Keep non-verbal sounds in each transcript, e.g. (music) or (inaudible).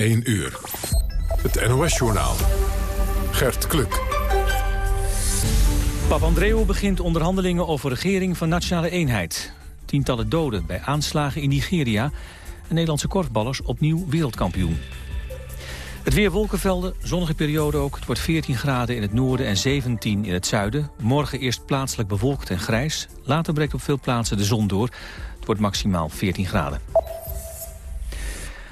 1 uur. Het NOS-journaal. Gert Kluk. Papandreou begint onderhandelingen over regering van nationale eenheid. Tientallen doden bij aanslagen in Nigeria. En Nederlandse korfballers opnieuw wereldkampioen. Het weer wolkenvelden, zonnige periode ook. Het wordt 14 graden in het noorden en 17 in het zuiden. Morgen eerst plaatselijk bewolkt en grijs. Later breekt op veel plaatsen de zon door. Het wordt maximaal 14 graden.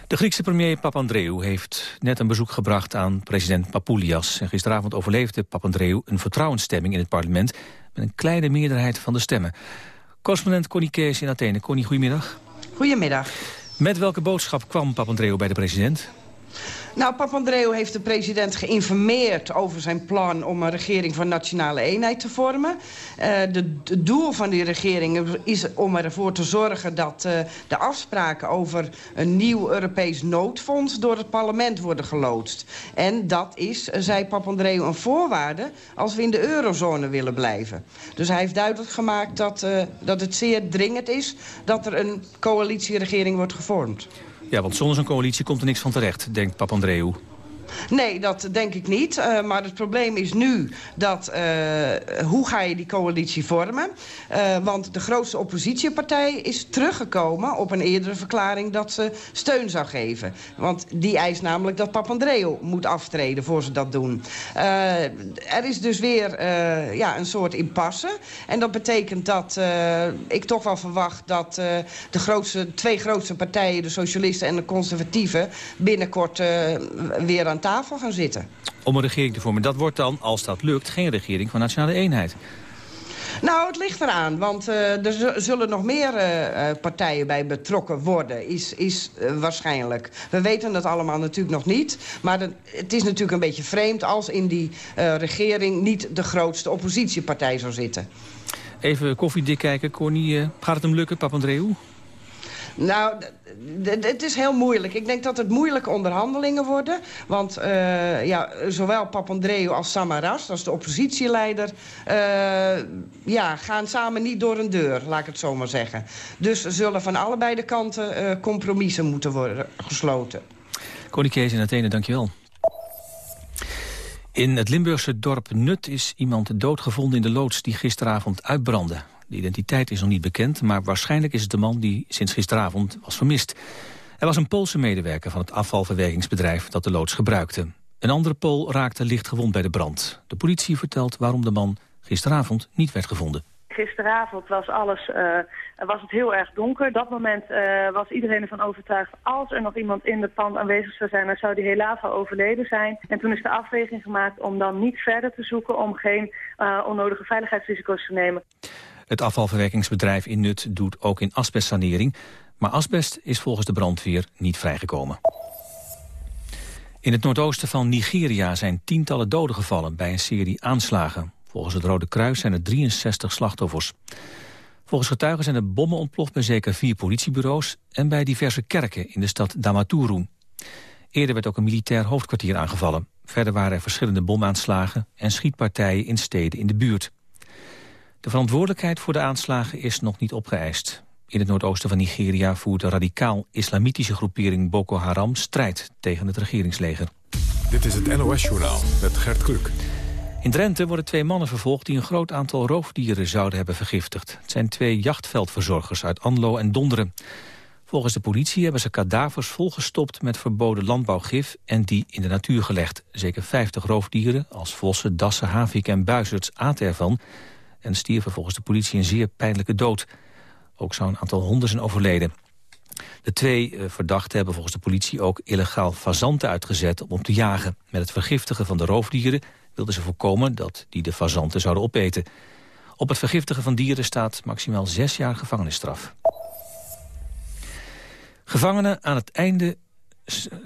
De Griekse premier Papandreou heeft net een bezoek gebracht aan president Papoulias. En gisteravond overleefde Papandreou een vertrouwensstemming in het parlement... met een kleine meerderheid van de stemmen. Correspondent Connie Kees in Athene. Connie, goedemiddag. Goedemiddag. Met welke boodschap kwam Papandreou bij de president? Nou, Papandreou heeft de president geïnformeerd over zijn plan om een regering van nationale eenheid te vormen. Het doel van die regering is om ervoor te zorgen dat uh, de afspraken over een nieuw Europees noodfonds door het parlement worden geloodst. En dat is, zei Papandreou, een voorwaarde als we in de eurozone willen blijven. Dus hij heeft duidelijk gemaakt dat, dat het zeer dringend is dat er een coalitieregering wordt gevormd. Ja, want zonder zo'n coalitie komt er niks van terecht, denkt Papandreou. Nee, dat denk ik niet. Uh, maar het probleem is nu dat uh, hoe ga je die coalitie vormen? Uh, want de grootste oppositiepartij is teruggekomen op een eerdere verklaring dat ze steun zou geven. Want die eist namelijk dat Papandreou moet aftreden voor ze dat doen. er is dus weer ja, een soort impasse. En dat betekent dat ik toch wel verwacht dat de grootste, twee grootste partijen, de socialisten en de conservatieven, binnenkort weer aan tafel gaan zitten. Om een regering te vormen. Dat wordt dan, als dat lukt, geen regering van nationale eenheid. Nou, het ligt eraan, want uh, er zullen nog meer uh, partijen bij betrokken worden, is, is uh, waarschijnlijk. We weten dat allemaal natuurlijk nog niet, maar de, het is natuurlijk een beetje vreemd als in die regering niet de grootste oppositiepartij zou zitten. Even koffiedik kijken, Cornie, gaat het hem lukken, Papandreou? Nou, het is heel moeilijk. Ik denk dat het moeilijke onderhandelingen worden. Want uh, ja, zowel Papandreou als Samaras, als de oppositieleider... Uh, ja, gaan samen niet door een deur, laat ik het zo maar zeggen. Dus zullen van allebei de kanten uh, compromissen moeten worden gesloten. Connie Kees in Athene, dankjewel. In het Limburgse dorp Nut is iemand doodgevonden in de loods die gisteravond uitbrandde. De identiteit is nog niet bekend, maar waarschijnlijk is het de man die sinds gisteravond was vermist. Er was een Poolse medewerker van het afvalverwerkingsbedrijf dat de loods gebruikte. Een andere Pool raakte licht gewond bij de brand. De politie vertelt waarom de man gisteravond niet werd gevonden. Gisteravond was, alles, uh, was het heel erg donker. Dat moment uh, was iedereen ervan overtuigd... als er nog iemand in de pand aanwezig zou zijn... dan zou die helaas al overleden zijn. En toen is de afweging gemaakt om dan niet verder te zoeken... om geen uh, onnodige veiligheidsrisico's te nemen. Het afvalverwerkingsbedrijf in Nut doet ook in asbestsanering. Maar asbest is volgens de brandweer niet vrijgekomen. In het noordoosten van Nigeria zijn tientallen doden gevallen bij een serie aanslagen. Volgens het Rode Kruis zijn er 63 slachtoffers. Volgens getuigen zijn er bommen ontploft bij zeker vier politiebureaus... en bij diverse kerken in de stad Damaturu. Eerder werd ook een militair hoofdkwartier aangevallen. Verder waren er verschillende bomaanslagen en schietpartijen in steden in de buurt. De verantwoordelijkheid voor de aanslagen is nog niet opgeëist. In het noordoosten van Nigeria voert de radicaal-islamitische groepering Boko Haram strijd tegen het regeringsleger. Dit is het NOS-journaal met Gert Kluk. In Drenthe worden twee mannen vervolgd die een groot aantal roofdieren zouden hebben vergiftigd. Het zijn twee jachtveldverzorgers uit Anlo en Donderen. Volgens de politie hebben ze kadavers volgestopt met verboden landbouwgif en die in de natuur gelegd. Zeker 50 roofdieren als vossen, dassen, havik en buizerds aten ervan en stierven volgens de politie een zeer pijnlijke dood. Ook zou een aantal honden zijn overleden. De twee uh, verdachten hebben volgens de politie ook illegaal fazanten uitgezet om te jagen. Met het vergiftigen van de roofdieren wilden ze voorkomen dat die de fazanten zouden opeten. Op het vergiftigen van dieren staat maximaal zes jaar gevangenisstraf. Gevangenen aan het einde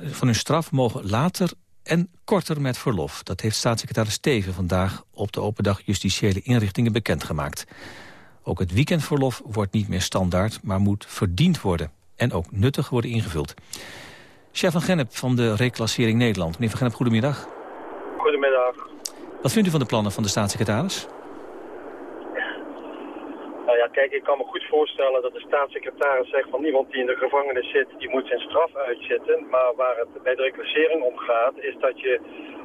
van hun straf mogen later en korter met verlof. Dat heeft staatssecretaris Steven vandaag op de open dag justitiële inrichtingen bekendgemaakt. Ook het weekendverlof wordt niet meer standaard, maar moet verdiend worden. En ook nuttig worden ingevuld. Chef van Gennep van de Reclassering Nederland. Meneer van Gennep, goedemiddag. Goedemiddag. Wat vindt u van de plannen van de staatssecretaris? Kijk, ik kan me goed voorstellen dat de staatssecretaris zegt van niemand die in de gevangenis zit, die moet zijn straf uitzitten. Maar waar het bij de reclassering om gaat, is dat je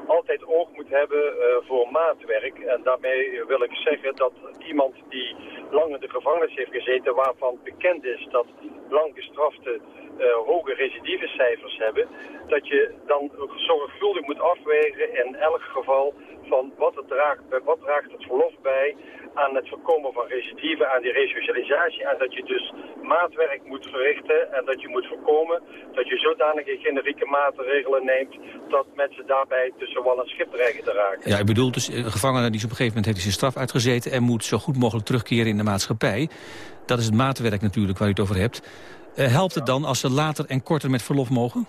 altijd oog moet hebben uh, voor maatwerk. En daarmee wil ik zeggen dat iemand die lang in de gevangenis heeft gezeten, waarvan bekend is dat lang gestrafte uh, hoge recidivecijfers hebben, dat je dan zorgvuldig moet afwegen in elk geval van wat, het draagt, wat draagt het verlof bij aan het voorkomen van recidive, aan die resocialisatie. En dat je dus maatwerk moet verrichten en dat je moet voorkomen dat je zodanige generieke maatregelen neemt dat mensen daarbij tussen wal en schip dreigen te raken. Ja, ik bedoel dus een gevangene die op een gegeven moment heeft zijn straf uitgezeten en moet zo goed mogelijk terugkeren in de maatschappij. Dat is het maatwerk natuurlijk waar u het over hebt. Uh, helpt het dan als ze later en korter met verlof mogen?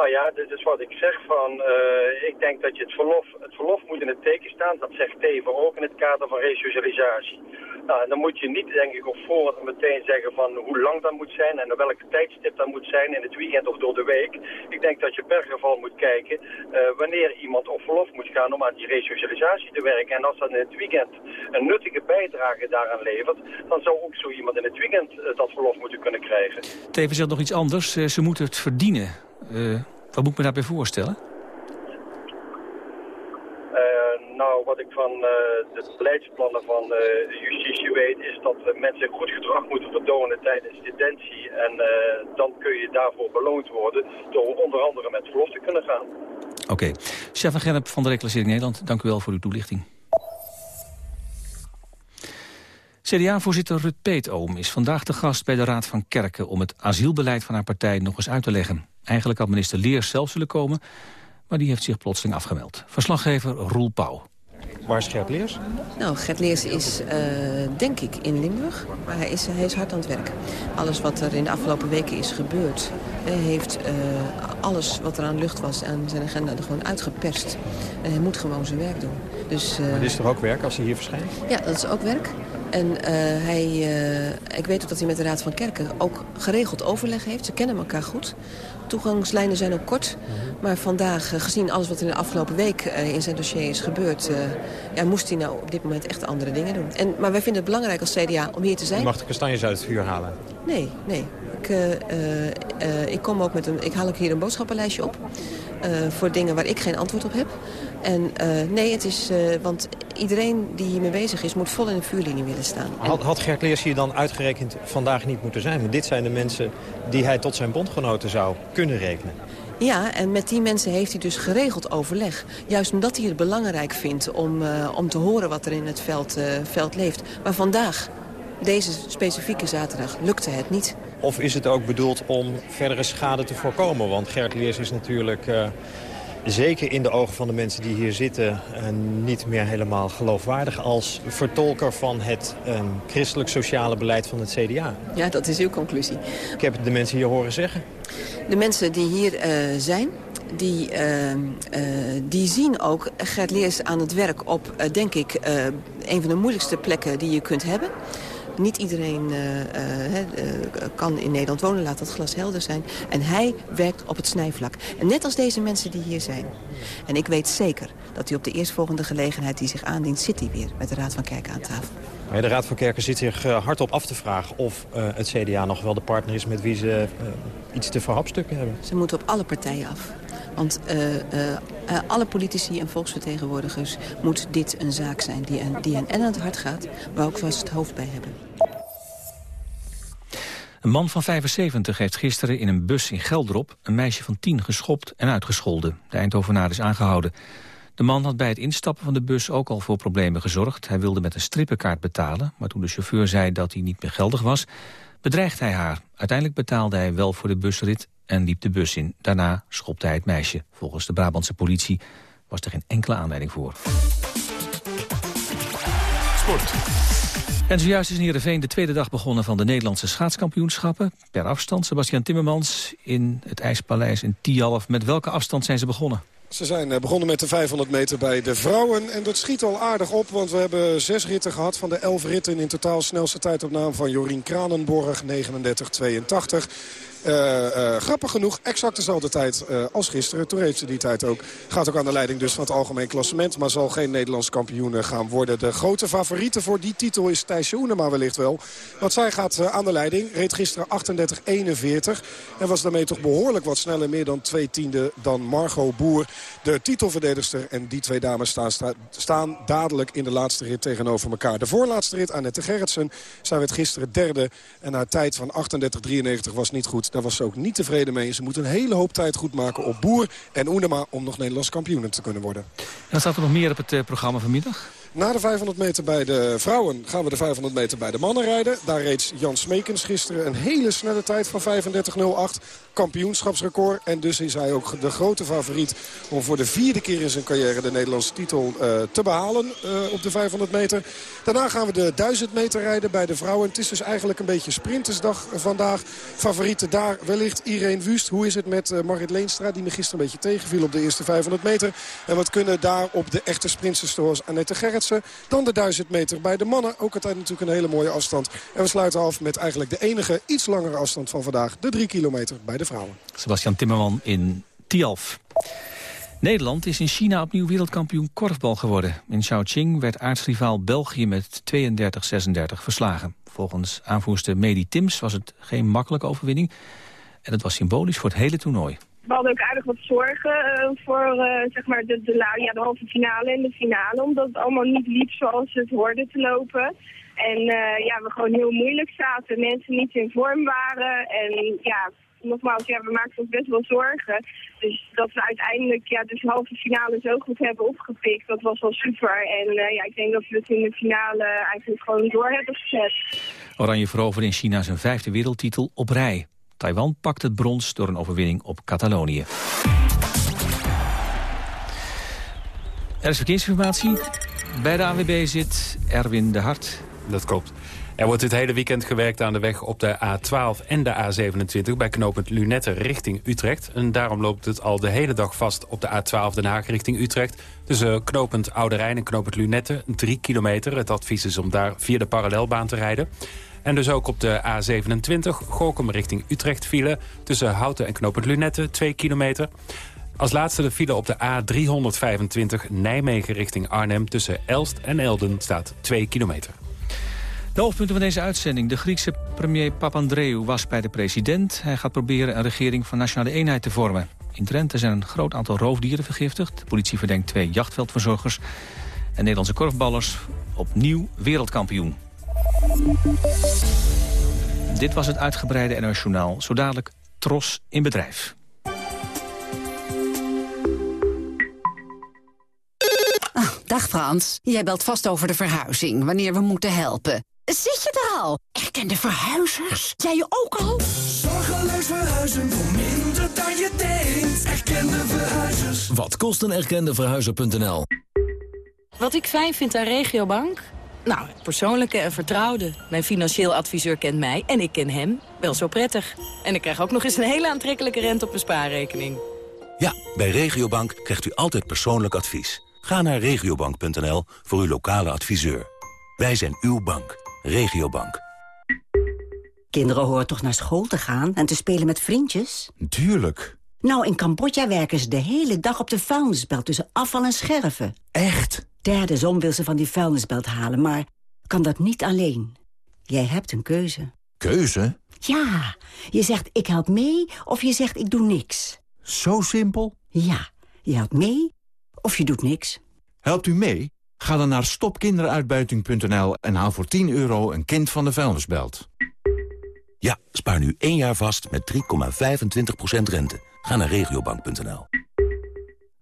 Nou ja, dit is wat ik zeg van, uh, ik denk dat je het verlof, het verlof moet in het teken staan. Dat zegt Teven ook in het kader van resocialisatie. Nou, dan moet je niet, denk ik, op voorhand meteen zeggen van hoe lang dat moet zijn en op welke tijdstip dat moet zijn, in het weekend of door de week. Ik denk dat je per geval moet kijken uh, wanneer iemand op verlof moet gaan om aan die resocialisatie te werken. En als dat in het weekend een nuttige bijdrage daaraan levert, dan zou ook zo iemand in het weekend uh, dat verlof moeten kunnen krijgen. Teven zegt nog iets anders. Ze moeten het verdienen. Wat moet ik me daarbij voorstellen? nou, wat ik van uh, de beleidsplannen van justitie weet, is dat uh, mensen goed gedrag moeten vertonen tijdens detentie. En dan kun je daarvoor beloond worden door onder andere met verlof te kunnen gaan. Oké. Okay. Chef van Gerp van de Reclassering Nederland, dank u wel voor uw toelichting. CDA-voorzitter Rut Peetoom is vandaag de gast bij de Raad van Kerken... om het asielbeleid van haar partij nog eens uit te leggen. Eigenlijk had minister Leers zelf zullen komen maar die heeft zich plotseling afgemeld. Verslaggever Roel Pauw. Waar is Gert Leers? Nou, Gert Leers is, uh, denk ik, in Limburg. Maar hij is, hij is hard aan het werk. Alles wat er in de afgelopen weken is gebeurd... Hij heeft uh, alles wat er aan lucht was aan zijn agenda er gewoon uitgeperst. En hij moet gewoon zijn werk doen. Dus, uh, maar dit is toch ook werk als hij hier verschijnt? Ja, dat is ook werk. En uh, hij, uh, ik weet ook dat hij met de Raad van Kerken ook geregeld overleg heeft. Ze kennen elkaar goed toegangslijnen zijn ook kort. Maar vandaag, eh, gezien alles wat in de afgelopen week eh, in zijn dossier is gebeurd... Uh, ja, moest hij nou op dit moment echt andere dingen doen. En, maar wij vinden het belangrijk als CDA om hier te zijn. Je mag de kastanjes uit het vuur halen? Nee, nee. Ik, uh, uh, ik, kom ook met een, ik haal ook hier een boodschappenlijstje op. voor dingen waar ik geen antwoord op heb. En nee, het is, want iedereen die hiermee bezig is... moet vol in de vuurlinie willen staan. Had, had Gert Leers hier dan uitgerekend vandaag niet moeten zijn? Want dit zijn de mensen die hij tot zijn bondgenoten zou kunnen rekenen. Ja, en met die mensen heeft hij dus geregeld overleg. Juist omdat hij het belangrijk vindt om, uh, om te horen wat er in het veld, uh, veld leeft. Maar vandaag, deze specifieke zaterdag, lukte het niet. Of is het ook bedoeld om verdere schade te voorkomen? Want Gert Leers is natuurlijk... Uh, zeker in de ogen van de mensen die hier zitten... niet meer helemaal geloofwaardig als vertolker van het christelijk-sociale beleid van het CDA. Ja, dat is uw conclusie. Ik heb het de mensen hier horen zeggen. De mensen die hier uh, zijn, die, uh, uh, die zien ook Gert Leers aan het werk op, denk ik, een van de moeilijkste plekken die je kunt hebben. Niet iedereen kan in Nederland wonen, laat dat glas helder zijn. En hij werkt op het snijvlak. En net als deze mensen die hier zijn. En ik weet zeker dat hij op de eerstvolgende gelegenheid die zich aandient... zit hij weer met de Raad van Kerken aan tafel. De Raad van Kerken zit zich hardop af te vragen of het CDA nog wel de partner is met wie ze iets te verhapstukken hebben. Ze moeten op alle partijen af. Want alle politici en volksvertegenwoordigers moet dit een zaak zijn die, die hen en aan het hart gaat, waar ook vast het hoofd bij hebben. Een man van 75 heeft gisteren in een bus in Gelderop een meisje van 10 geschopt en uitgescholden. De Eindhovenaar is aangehouden. De man had bij het instappen van de bus ook al voor problemen gezorgd. Hij wilde met een strippenkaart betalen, maar toen de chauffeur zei dat hij niet meer geldig was, bedreigde hij haar. Uiteindelijk betaalde hij wel voor de busrit en liep de bus in. Daarna schopte hij het meisje. Volgens de Brabantse politie was er geen enkele aanleiding voor. Sport. En zojuist is in Heerenveen de tweede dag begonnen van de Nederlandse schaatskampioenschappen. Per afstand, Sebastian Timmermans in het IJspaleis in Tialf. Met welke afstand zijn ze begonnen? Ze zijn eh, begonnen met de 500 meter bij de vrouwen. En dat schiet al aardig op, want we hebben zes ritten gehad van de elf ritten. In totaal snelste tijd op naam van Jorien Kranenborg, 39-82. Uh, grappig genoeg, exact dezelfde tijd uh, als gisteren. Toen heeft ze die tijd ook. Gaat ook aan de leiding dus van het algemeen klassement. Maar zal geen Nederlands kampioen gaan worden. De grote favoriete voor die titel is Thijsje Oenema wellicht wel. Want zij gaat aan de leiding. Reed gisteren 38-41. En was daarmee toch behoorlijk wat sneller. Meer dan twee tiende dan Margot Boer. De titelverdedigster. En die twee dames staan, staan dadelijk in de laatste rit tegenover elkaar. De voorlaatste rit, Annette Gerritsen. Zij werd gisteren derde. En haar tijd van 38-93 was niet goed. Daar was ze ook niet tevreden mee. Ze moet een hele hoop tijd goed maken op Boer en Oenema... om nog Nederlands kampioen te kunnen worden. En dan staat er nog meer op het uh, programma vanmiddag? Na de 500 meter bij de vrouwen gaan we de 500 meter bij de mannen rijden. Daar reed Jan Smekens gisteren een hele snelle tijd van 35.08. Kampioenschapsrecord. En dus is hij ook de grote favoriet om voor de vierde keer in zijn carrière de Nederlandse titel uh, te behalen uh, op de 500 meter. Daarna gaan we de 1000 meter rijden bij de vrouwen. Het is dus eigenlijk een beetje sprintersdag vandaag. Favorieten daar wellicht Irene Wust. Hoe is het met uh, Marit Leenstra die me gisteren een beetje tegenviel op de eerste 500 meter. En wat kunnen daar op de echte sprinters Annette Gerrit dan de 1000 meter bij de mannen. Ook altijd natuurlijk een hele mooie afstand. En we sluiten af met eigenlijk de enige iets langere afstand van vandaag. De 3 kilometer bij de vrouwen. Sebastian Timmerman in Tialf. Nederland is in China opnieuw wereldkampioen korfbal geworden. In Chongqing werd aartsrivaal België met 32-36 verslagen. Volgens aanvoerster Medi Tims was het geen makkelijke overwinning. En het was symbolisch voor het hele toernooi we hadden ook aardig wat zorgen uh, voor uh, zeg maar de, de, ja, de halve finale en de finale. Omdat het allemaal niet liep zoals het hoorde te lopen. En uh, ja, we gewoon heel moeilijk zaten. Mensen niet in vorm waren. En ja, nogmaals, ja, we maakten ons best wel zorgen. Dus dat we uiteindelijk ja, dus de halve finale zo goed hebben opgepikt, dat was wel super. En ja, ik denk dat we het in de finale eigenlijk gewoon door hebben gezet. Oranje veroverde in China zijn vijfde wereldtitel op rij. Taiwan pakt het brons door een overwinning op Catalonië. Er is verkeersinformatie. Bij de AWB zit Erwin de Hart. Dat klopt. Er wordt dit hele weekend gewerkt aan de weg op de A12 en de A27... bij knooppunt Lunette richting Utrecht. En daarom loopt het al de hele dag vast op de A12 Den Haag richting Utrecht. Tussen knooppunt Oude Rijn en knooppunt Lunette, 3 kilometer. Het advies is om daar via de parallelbaan te rijden. En dus ook op de A27, Gorkum richting Utrecht file... tussen Houten en Knopend Lunette, 2 kilometer. Als laatste de file op de A325 Nijmegen richting Arnhem... tussen Elst en Elden staat 2 kilometer. De hoofdpunten van deze uitzending. De Griekse premier Papandreou was bij de president. Hij gaat proberen een regering van nationale eenheid te vormen. In Drenthe zijn een groot aantal roofdieren vergiftigd. De politie verdenkt twee jachtveldverzorgers. En Nederlandse korfballers opnieuw wereldkampioen. Dit was het uitgebreide NOS Journaal. Zo dadelijk Tros in bedrijf. Oh, dag Frans, jij belt vast over de verhuizing, wanneer we moeten helpen. Zit je er al? Erkende verhuizers? Jij je ook al? Zorgeloos verhuizen voor minder dan je denkt. Erkende verhuizers. Wat kost een erkende verhuizer.nl? Wat ik fijn vind aan Regiobank... Nou, persoonlijke en vertrouwde. Mijn financieel adviseur kent mij en ik ken hem wel zo prettig. En ik krijg ook nog eens een hele aantrekkelijke rente op mijn spaarrekening. Ja, bij Regiobank krijgt u altijd persoonlijk advies. Ga naar regiobank.nl voor uw lokale adviseur. Wij zijn uw bank. Regiobank. Kinderen horen toch naar school te gaan en te spelen met vriendjes? Tuurlijk. Nou, in Cambodja werken ze de hele dag op de vuilnisbelt tussen afval en scherven. Echt? Derde zon wil ze van die vuilnisbelt halen, maar kan dat niet alleen. Jij hebt een keuze. Keuze? Ja, je zegt ik help mee of je zegt ik doe niks. Zo simpel? Ja, je helpt mee of je doet niks. Helpt u mee? Ga dan naar stopkinderuitbuiting.nl en haal voor 10 euro een kind van de vuilnisbelt. Ja, spaar nu één jaar vast met 3,25% rente. Ga naar regiobank.nl.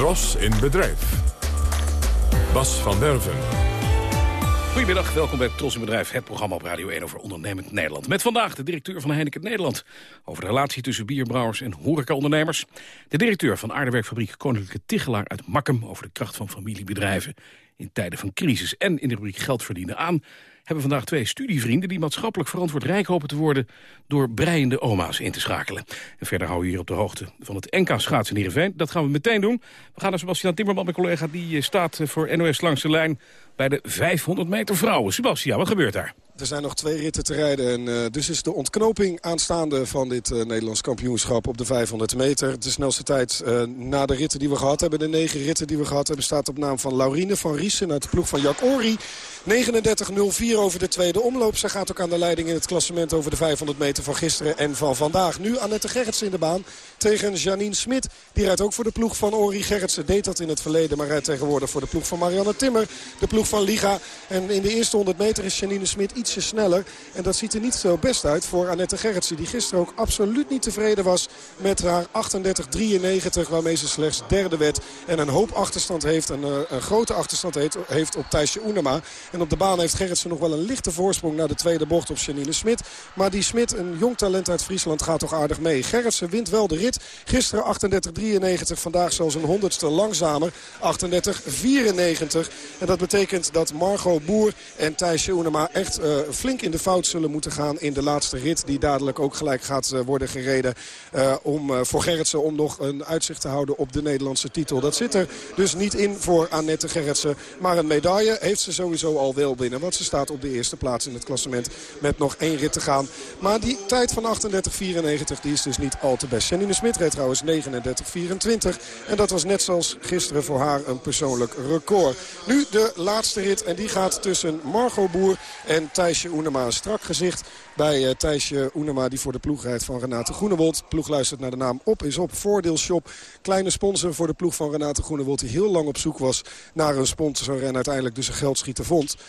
Tros in bedrijf. Bas van Derven. Goedemiddag, welkom bij Tros in Bedrijf, het programma op Radio 1 over ondernemend Nederland. Met vandaag de directeur van Heineken Nederland over de relatie tussen bierbrouwers en horecaondernemers. De directeur van aardewerkfabriek Koninklijke Tichelaar uit Makkum over de kracht van familiebedrijven in tijden van crisis. En in de rubriek Geld verdienen aan hebben vandaag twee studievrienden... die maatschappelijk verantwoord rijk hopen te worden... door breiende oma's in te schakelen. En verder houden we hier op de hoogte van het NK schaatsen in Heerenveen. Dat gaan we meteen doen. We gaan naar Sebastian Timmerman, mijn collega. Die eh, staat eh, voor NOS langs de lijn bij de 500 meter vrouwen. Sebastian, wat gebeurt daar? Er zijn nog twee ritten te rijden. En uh, dus is de ontknoping aanstaande van dit uh, Nederlands kampioenschap op de 500 meter. De snelste tijd uh, na de ritten die we gehad hebben. De negen ritten die we gehad hebben staat op naam van Laurine van Riesen uit de ploeg van Jack Ori. 39.04 over de tweede omloop. Zij gaat ook aan de leiding in het klassement over de 500 meter van gisteren en van vandaag. Nu Annette Gerritsen in de baan tegen Janine Smit. Die rijdt ook voor de ploeg van Ori Gerritsen. Deed dat in het verleden, maar rijdt tegenwoordig voor de ploeg van Marianne Timmer. De ploeg van Liga. En in de eerste 100 meter is Janine Smit sneller. En dat ziet er niet zo best uit voor Annette Gerritsen. Die gisteren ook absoluut niet tevreden was met haar 38-93. Waarmee ze slechts derde werd. En een hoop achterstand heeft. Een, een grote achterstand heeft, op Thijsje Oenema. En op de baan heeft Gerritsen nog wel een lichte voorsprong naar de tweede bocht op Janine Smit. Maar die Smit, een jong talent uit Friesland, gaat toch aardig mee. Gerritsen wint wel de rit. Gisteren 38-93, vandaag zelfs een honderdste langzamer. 38-94. En dat betekent dat Margot Boer en Thijsje Oenema echt uh, flink in de fout zullen moeten gaan in de laatste rit. Die dadelijk ook gelijk gaat uh, worden gereden uh, om, voor Gerritsen om nog een uitzicht te houden op de Nederlandse titel. Dat zit er dus niet in voor Annette Gerritsen. Maar een medaille heeft ze sowieso al wel binnen. Want ze staat op de eerste plaats in het klassement met nog één rit te gaan. Maar die tijd van 38-94 die is dus niet al te best. Janine Smit reed trouwens 39-24. En dat was net zoals gisteren voor haar een persoonlijk record. Nu de laatste rit en die gaat tussen Margot Boer en Thijsje Oenema. Een strak gezicht bij uh, Thijsje Oenema die voor de ploeg rijdt van Renate Groenewold. Ploeg luistert naar de naam Op is Op. Voordeelshop. Kleine sponsor voor de ploeg van Renate Groenewold die heel lang op zoek was naar een sponsor en uiteindelijk dus een geldschieter vond. 38-41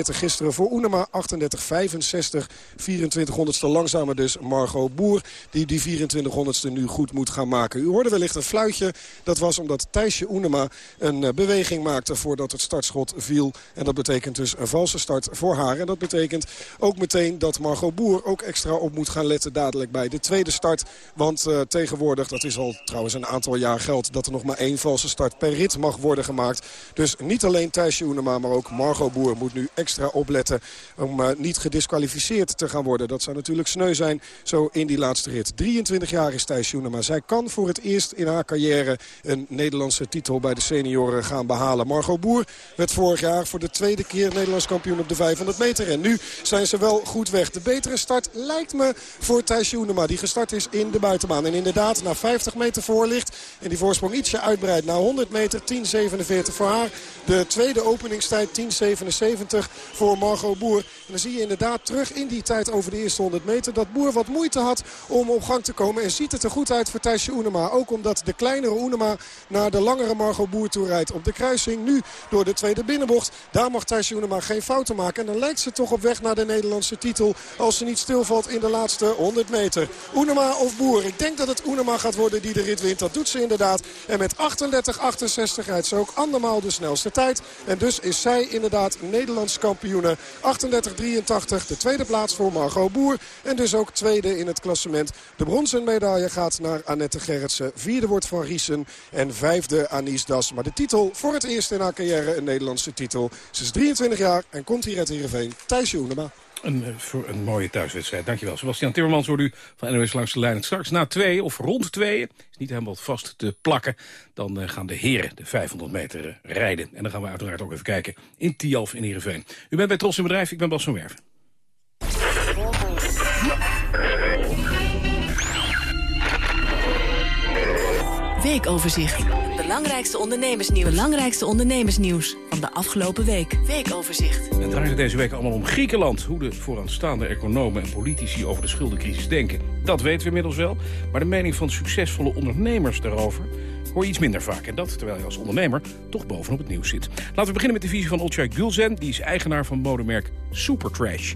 gisteren voor Oenema. 38-65. 2400ste langzamer dus Margot Boer. Die die 2400ste nu goed moet gaan maken. U hoorde wellicht een fluitje. Dat was omdat Thijsje Oenema een uh, beweging maakte voordat het startschot viel. En dat betekent dus een valse start voor haar. En dat betekent ook meteen dat Margot Boer ook extra op moet gaan letten dadelijk bij de tweede start. Want uh, tegenwoordig, dat is al trouwens een aantal jaar geld... dat er nog maar één valse start per rit mag worden gemaakt. Dus niet alleen Thijsje Oenema, maar ook Margot Boer moet nu extra opletten... om uh, niet gedisqualificeerd te gaan worden. Dat zou natuurlijk sneu zijn zo in die laatste rit. 23 jaar is Thijsje Oenema. Zij kan voor het eerst in haar carrière een Nederlandse titel bij de senioren gaan behalen. Margot Boer werd vorig jaar voor de tweede keer Nederlands kampioen op de 500 meter. En nu zijn ze wel goed weg. De betere start lijkt me voor Thijsje Oenema. Die gestart is in de buitenbaan. En inderdaad na 50 meter voor ligt. En die voorsprong ietsje uitbreidt naar 100 meter. 10.47 voor haar. De tweede openingstijd 10.77 voor Margot Boer. En dan zie je inderdaad terug in die tijd over de eerste 100 meter... dat Boer wat moeite had om op gang te komen. En ziet het er goed uit voor Thijsje Oenema. Ook omdat de kleinere Oenema naar de langere Margot Boer toe rijdt. Op de kruising nu door de tweede binnenbocht. Daar mag Thijsje Oenema geen fouten maken. En dan lijkt ze toch op weg naar de Nederlandse titel... als ze niet stilvalt in de laatste 100 meter. Oenema of Boer? Ik denk dat het Oenema gaat worden die de rit wint. Dat doet ze inderdaad. En met 38-68 rijdt ze ook andermaal de snelste tijd. En dus is zij inderdaad Nederlands kampioene. 38-83, de tweede plaats voor Margot Boer. En dus ook tweede in het klassement. De bronzen medaille gaat naar Annette Gerritsen. Vierde wordt van Riesen. En vijfde Anis Das. Maar de titel voor het eerst in haar carrière een Nederlandse titel. Ze is 23 jaar en komt hier uit Heerenveen. Thijs Joenema. Een, voor een mooie thuiswedstrijd. Dankjewel. Sebastian Timmermans hoort u van NOS langs de lijn. Straks na twee of rond tweeën, is niet helemaal vast te plakken... dan uh, gaan de heren de 500 meter uh, rijden. En dan gaan we uiteraard ook even kijken in Tialf in Heerenveen. U bent bij Tros in Bedrijf, ik ben Bas van Werven. Weekoverzicht. Belangrijkste ondernemersnieuws. Belangrijkste ondernemersnieuws van de afgelopen week. Weekoverzicht. Het draait deze week allemaal om Griekenland. Hoe de vooraanstaande economen en politici over de schuldencrisis denken. Dat weten we inmiddels wel. Maar de mening van succesvolle ondernemers daarover hoor je iets minder vaak. En dat terwijl je als ondernemer toch bovenop het nieuws zit. Laten we beginnen met de visie van Olcay Gulzen. Die is eigenaar van modemerk Supertrash.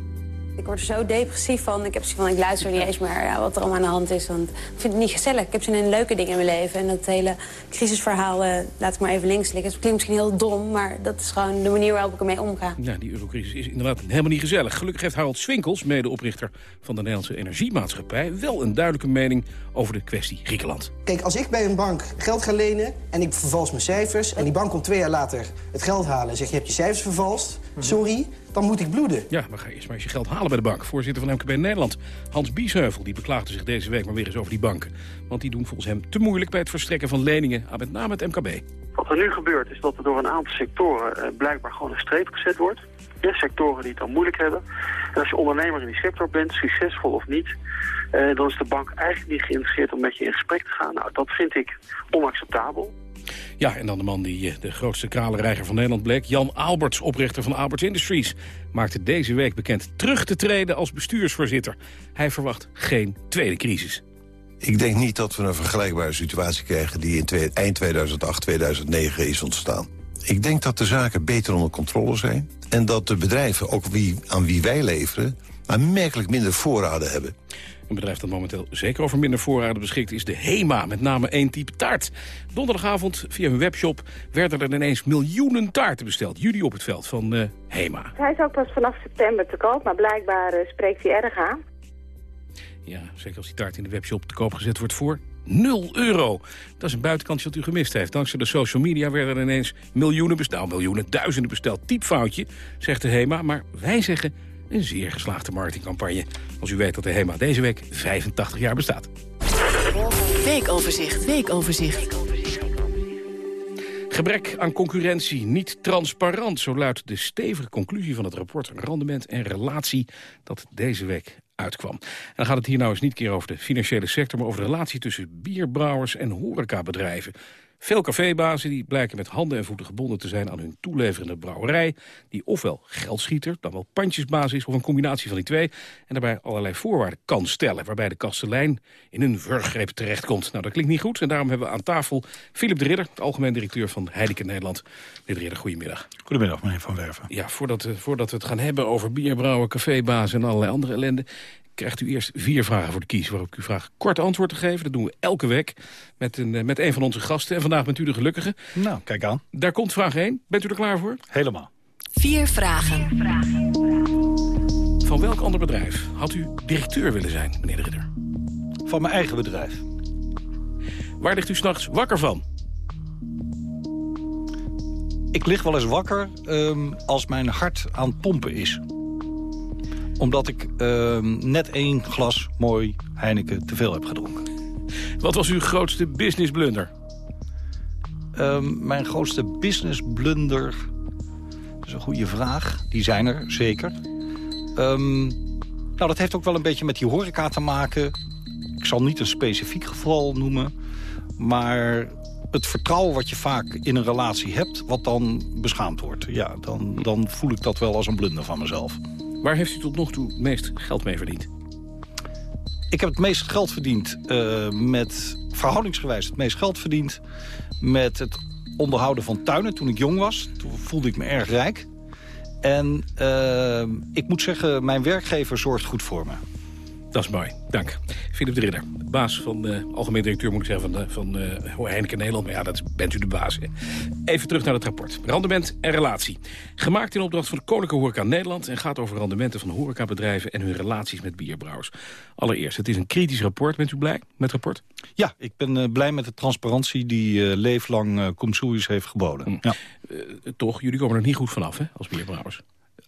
Ik word er zo depressief van. Ik heb zoiets van, ik luister niet eens meer ja, wat er allemaal aan de hand is. Want ik vind het niet gezellig. Ik heb zin in leuke dingen in mijn leven. En dat hele crisisverhaal eh, laat ik maar even links liggen. Het klinkt misschien heel dom, maar dat is gewoon de manier waarop ik ermee omga. Ja, die eurocrisis is inderdaad helemaal niet gezellig. Gelukkig heeft Harold Swinkels, medeoprichter van de Nederlandse Energiemaatschappij... wel een duidelijke mening over de kwestie Griekenland. Kijk, als ik bij een bank geld ga lenen en ik vervals mijn cijfers... en die bank komt twee jaar later het geld halen en zegt... je hebt je cijfers vervalst, sorry, dan moet ik bloeden. Ja, maar ga eerst maar eens je geld halen bij de bank. Voorzitter van MKB Nederland, Hans Biesheuvel, die beklaagde zich deze week maar weer eens over die banken. Want die doen volgens hem te moeilijk bij het verstrekken van leningen aan met name het MKB. Wat er nu gebeurt is dat er door een aantal sectoren eh, blijkbaar gewoon een streep gezet wordt. Ja, sectoren die het dan moeilijk hebben. En als je ondernemer in die sector bent, succesvol of niet... eh, dan is de bank eigenlijk niet geïnteresseerd om met je in gesprek te gaan. Nou, dat vind ik onacceptabel. Ja, en dan de man die eh, de grootste kralenreiger van Nederland bleek. Jan Alberts, oprichter van Alberts Industries. Maakte deze week bekend terug te treden als bestuursvoorzitter. Hij verwacht geen tweede crisis. Ik denk niet dat we een vergelijkbare situatie krijgen... die in eind 2008, 2009 is ontstaan. Ik denk dat de zaken beter onder controle zijn... en dat de bedrijven, ook wie, aan wie wij leveren... aanmerkelijk minder voorraden hebben. Een bedrijf dat momenteel zeker over minder voorraden beschikt is de HEMA. Met name één type taart. Donderdagavond via hun webshop werden er ineens miljoenen taarten besteld. Jullie op het veld van eh, HEMA. Hij is ook pas vanaf september te koop, maar blijkbaar eh, spreekt hij erg aan. Ja, zeker als die taart in de webshop te koop gezet wordt voor 0 euro. Dat is een buitenkantje dat u gemist heeft. Dankzij de social media werden er ineens miljoenen besteld. Nou, miljoenen, duizenden besteld. Typfoutje, zegt de HEMA. Maar wij zeggen een zeer geslaagde marketingcampagne. Als u weet dat de HEMA deze week 85 jaar bestaat. Weekoverzicht, weekoverzicht. Gebrek aan concurrentie, niet transparant. Zo luidt de stevige conclusie van het rapport Rendement en Relatie... dat deze week uitkwam. En dan gaat het hier nou eens niet keer over de financiële sector... maar over de relatie tussen bierbrouwers en horecabedrijven. Veel cafébazen die blijken met handen en voeten gebonden te zijn... aan hun toeleverende brouwerij... die ofwel geldschieter, dan wel pandjesbaas is... of een combinatie van die twee... en daarbij allerlei voorwaarden kan stellen... waarbij de kastelein in een wurggreep terechtkomt. Nou, dat klinkt niet goed en daarom hebben we aan tafel... Philip de Ridder, algemeen directeur van Heineken Nederland. Meneer de Ridder, goedemiddag. Goedemiddag, meneer Van Werven. Ja, voordat, we- voordat we het gaan hebben over bierbrouwen, cafébazen... en allerlei andere ellende krijgt u eerst vier vragen voor de kies... waarop ik u vraag kort antwoord te geven. Dat doen we elke week met een, eh, met een van onze gasten. En vandaag bent u de gelukkige. Nou, kijk aan. Daar komt vraag 1. Bent u er klaar voor? Helemaal. Vier vragen. Van welk ander bedrijf had u directeur willen zijn, meneer de Ridder? Van mijn eigen bedrijf. Waar ligt u s'nachts wakker van? Ik lig wel eens wakker ehm, als mijn hart aan het pompen is. Omdat ik ehm, net één glas mooi Heineken te veel heb gedronken. Wat was uw grootste business blunder? Ehm, mijn grootste business blunder... Dat is een goede vraag. Die zijn er, zeker. Ehm, nou, dat heeft ook wel een beetje met die horeca te maken. Ik zal niet een specifiek geval noemen. Maar het vertrouwen wat je vaak in een relatie hebt... wat dan beschaamd wordt. Ja, dan, dan voel ik dat wel als een blunder van mezelf. Waar heeft u tot nog toe het meest geld mee verdiend? Ik heb het meest geld verdiend eh, met... verhoudingsgewijs het meest geld verdiend... met het onderhouden van tuinen toen ik jong was. Toen voelde ik me erg rijk. En eh, ik moet zeggen, mijn werkgever zorgt goed voor me. Dat is mooi, dank. Philip de Ridder, baas van de algemeen directeur moet ik zeggen, van, de, van eh, Heineken Nederland. Maar ja, dat bent u de baas. Hè. Even terug naar het rapport. Rendement en relatie. Gemaakt in opdracht van de Koninklijke Horeca Nederland... en gaat over rendementen van horecabedrijven en hun relaties met bierbrouwers. Allereerst, het is een kritisch rapport. Bent u blij met het rapport? Ja, ik ben eh, blij met de transparantie die eh leeflang eh Comsoeis heeft geboden. Ja. Eh, toch, jullie komen er niet goed vanaf hè, als bierbrouwers.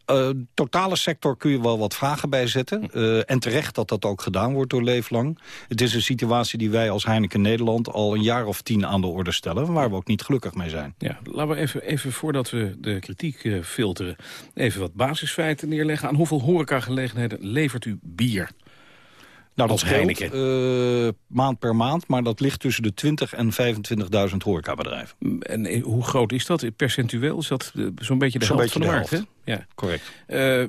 Eh, totale sector kun je wel wat vragen bij zetten. Eh, en terecht dat dat ook gedaan wordt door Leeflang. Het is een situatie die wij als Heineken Nederland al een jaar of tien aan de orde stellen. Waar we ook niet gelukkig mee zijn. Ja, laten we even, even voordat we de kritiek eh, filteren... even wat basisfeiten neerleggen. Aan hoeveel horecagelegenheden levert u bier? Nou, dat scheelt, Heineken. eh, maand per maand, maar dat ligt tussen de 20 en 25.000 horecabedrijven. En eh, hoe groot is dat? Percentueel is dat eh, zo'n beetje de Zo'n helft beetje van de, de markt, hè? Ja. Correct. Eh,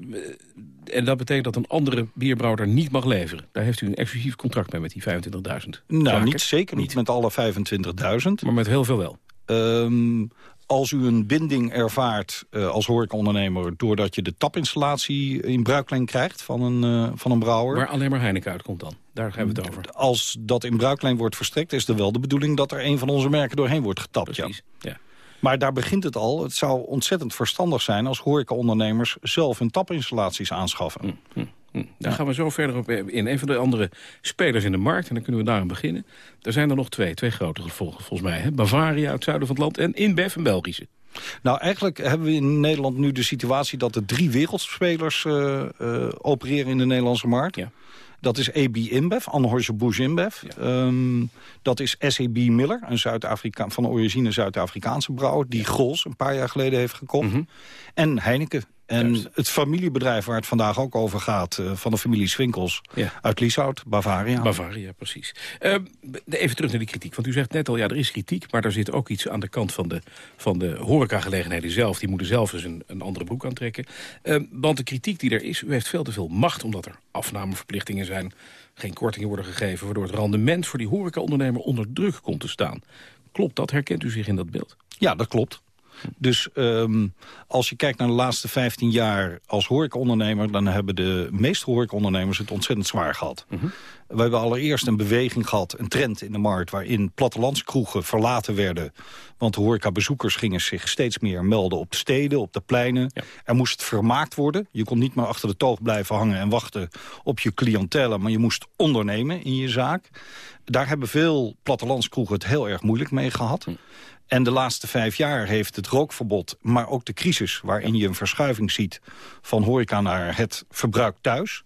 en dat betekent dat een andere bierbrouwer daar niet mag leveren. Daar heeft u een exclusief contract mee met die 25.000 Nou, zaken. niet, zeker niet met alle 25.000. Maar met heel veel wel. Ehm, als u een binding ervaart uh, als horecaondernemer... doordat je de tapinstallatie in bruikleen krijgt van een, uh, van een brouwer... Waar alleen maar Heineken uitkomt dan? Daar hebben we het over. Als dat in bruikleen wordt verstrekt... is er wel de bedoeling dat er een van onze merken doorheen wordt getapt. Precies, ja. ja. Maar daar begint het al. Het zou ontzettend verstandig zijn als horecaondernemers zelf hun tapinstallaties aanschaffen. Mm, mm, mm. Daar gaan we zo verder op in. Een van de andere spelers in de markt, en dan kunnen we daar aan beginnen. Er zijn er nog twee, twee grote volgens, volgens mij. Hè? Bavaria uit het zuiden van het land en InBev, een Belgische. Nou, eigenlijk hebben we in Nederland nu de situatie... dat er drie wereldspelers uh, uh, opereren in de Nederlandse markt. Ja. Dat is AB InBev, Anheuser-Busch InBev. Ja. Um, dat is SAB Miller, een Zuid-Afrika van origine Zuid-Afrikaanse brouwer... die Grols een paar jaar geleden heeft gekocht. Mm -hmm. En Heineken. En Juist. het familiebedrijf waar het vandaag ook over gaat... Uh, van de familie Swinkels ja. uit Lieshout, Bavaria. Bavaria, precies. Uh, even terug naar die kritiek. Want u zegt net al, ja, er is kritiek... maar er zit ook iets aan de kant van de, van de horecagelegenheden zelf. Die moeten zelf dus een, een andere broek aantrekken. Uh, want de kritiek die er is, u heeft veel te veel macht... omdat er afnameverplichtingen zijn, geen kortingen worden gegeven... waardoor het rendement voor die horecaondernemer onder druk komt te staan. Klopt dat? Herkent u zich in dat beeld? Ja, dat klopt. Dus um, als je kijkt naar de laatste 15 jaar als horecaondernemer... dan hebben de meeste horecaondernemers het ontzettend zwaar gehad. Mm -hmm. We hebben allereerst een beweging gehad, een trend in de markt... waarin plattelandskroegen verlaten werden. Want de horecabezoekers gingen zich steeds meer melden op de steden, op de pleinen. Ja. Er moest vermaakt worden. Je kon niet meer achter de toog blijven hangen en wachten op je cliëntelen... maar je moest ondernemen in je zaak. Daar hebben veel plattelandskroegen het heel erg moeilijk mee gehad. Mm. En de laatste vijf jaar heeft het rookverbod, maar ook de crisis... waarin je een verschuiving ziet van horeca naar het verbruik thuis...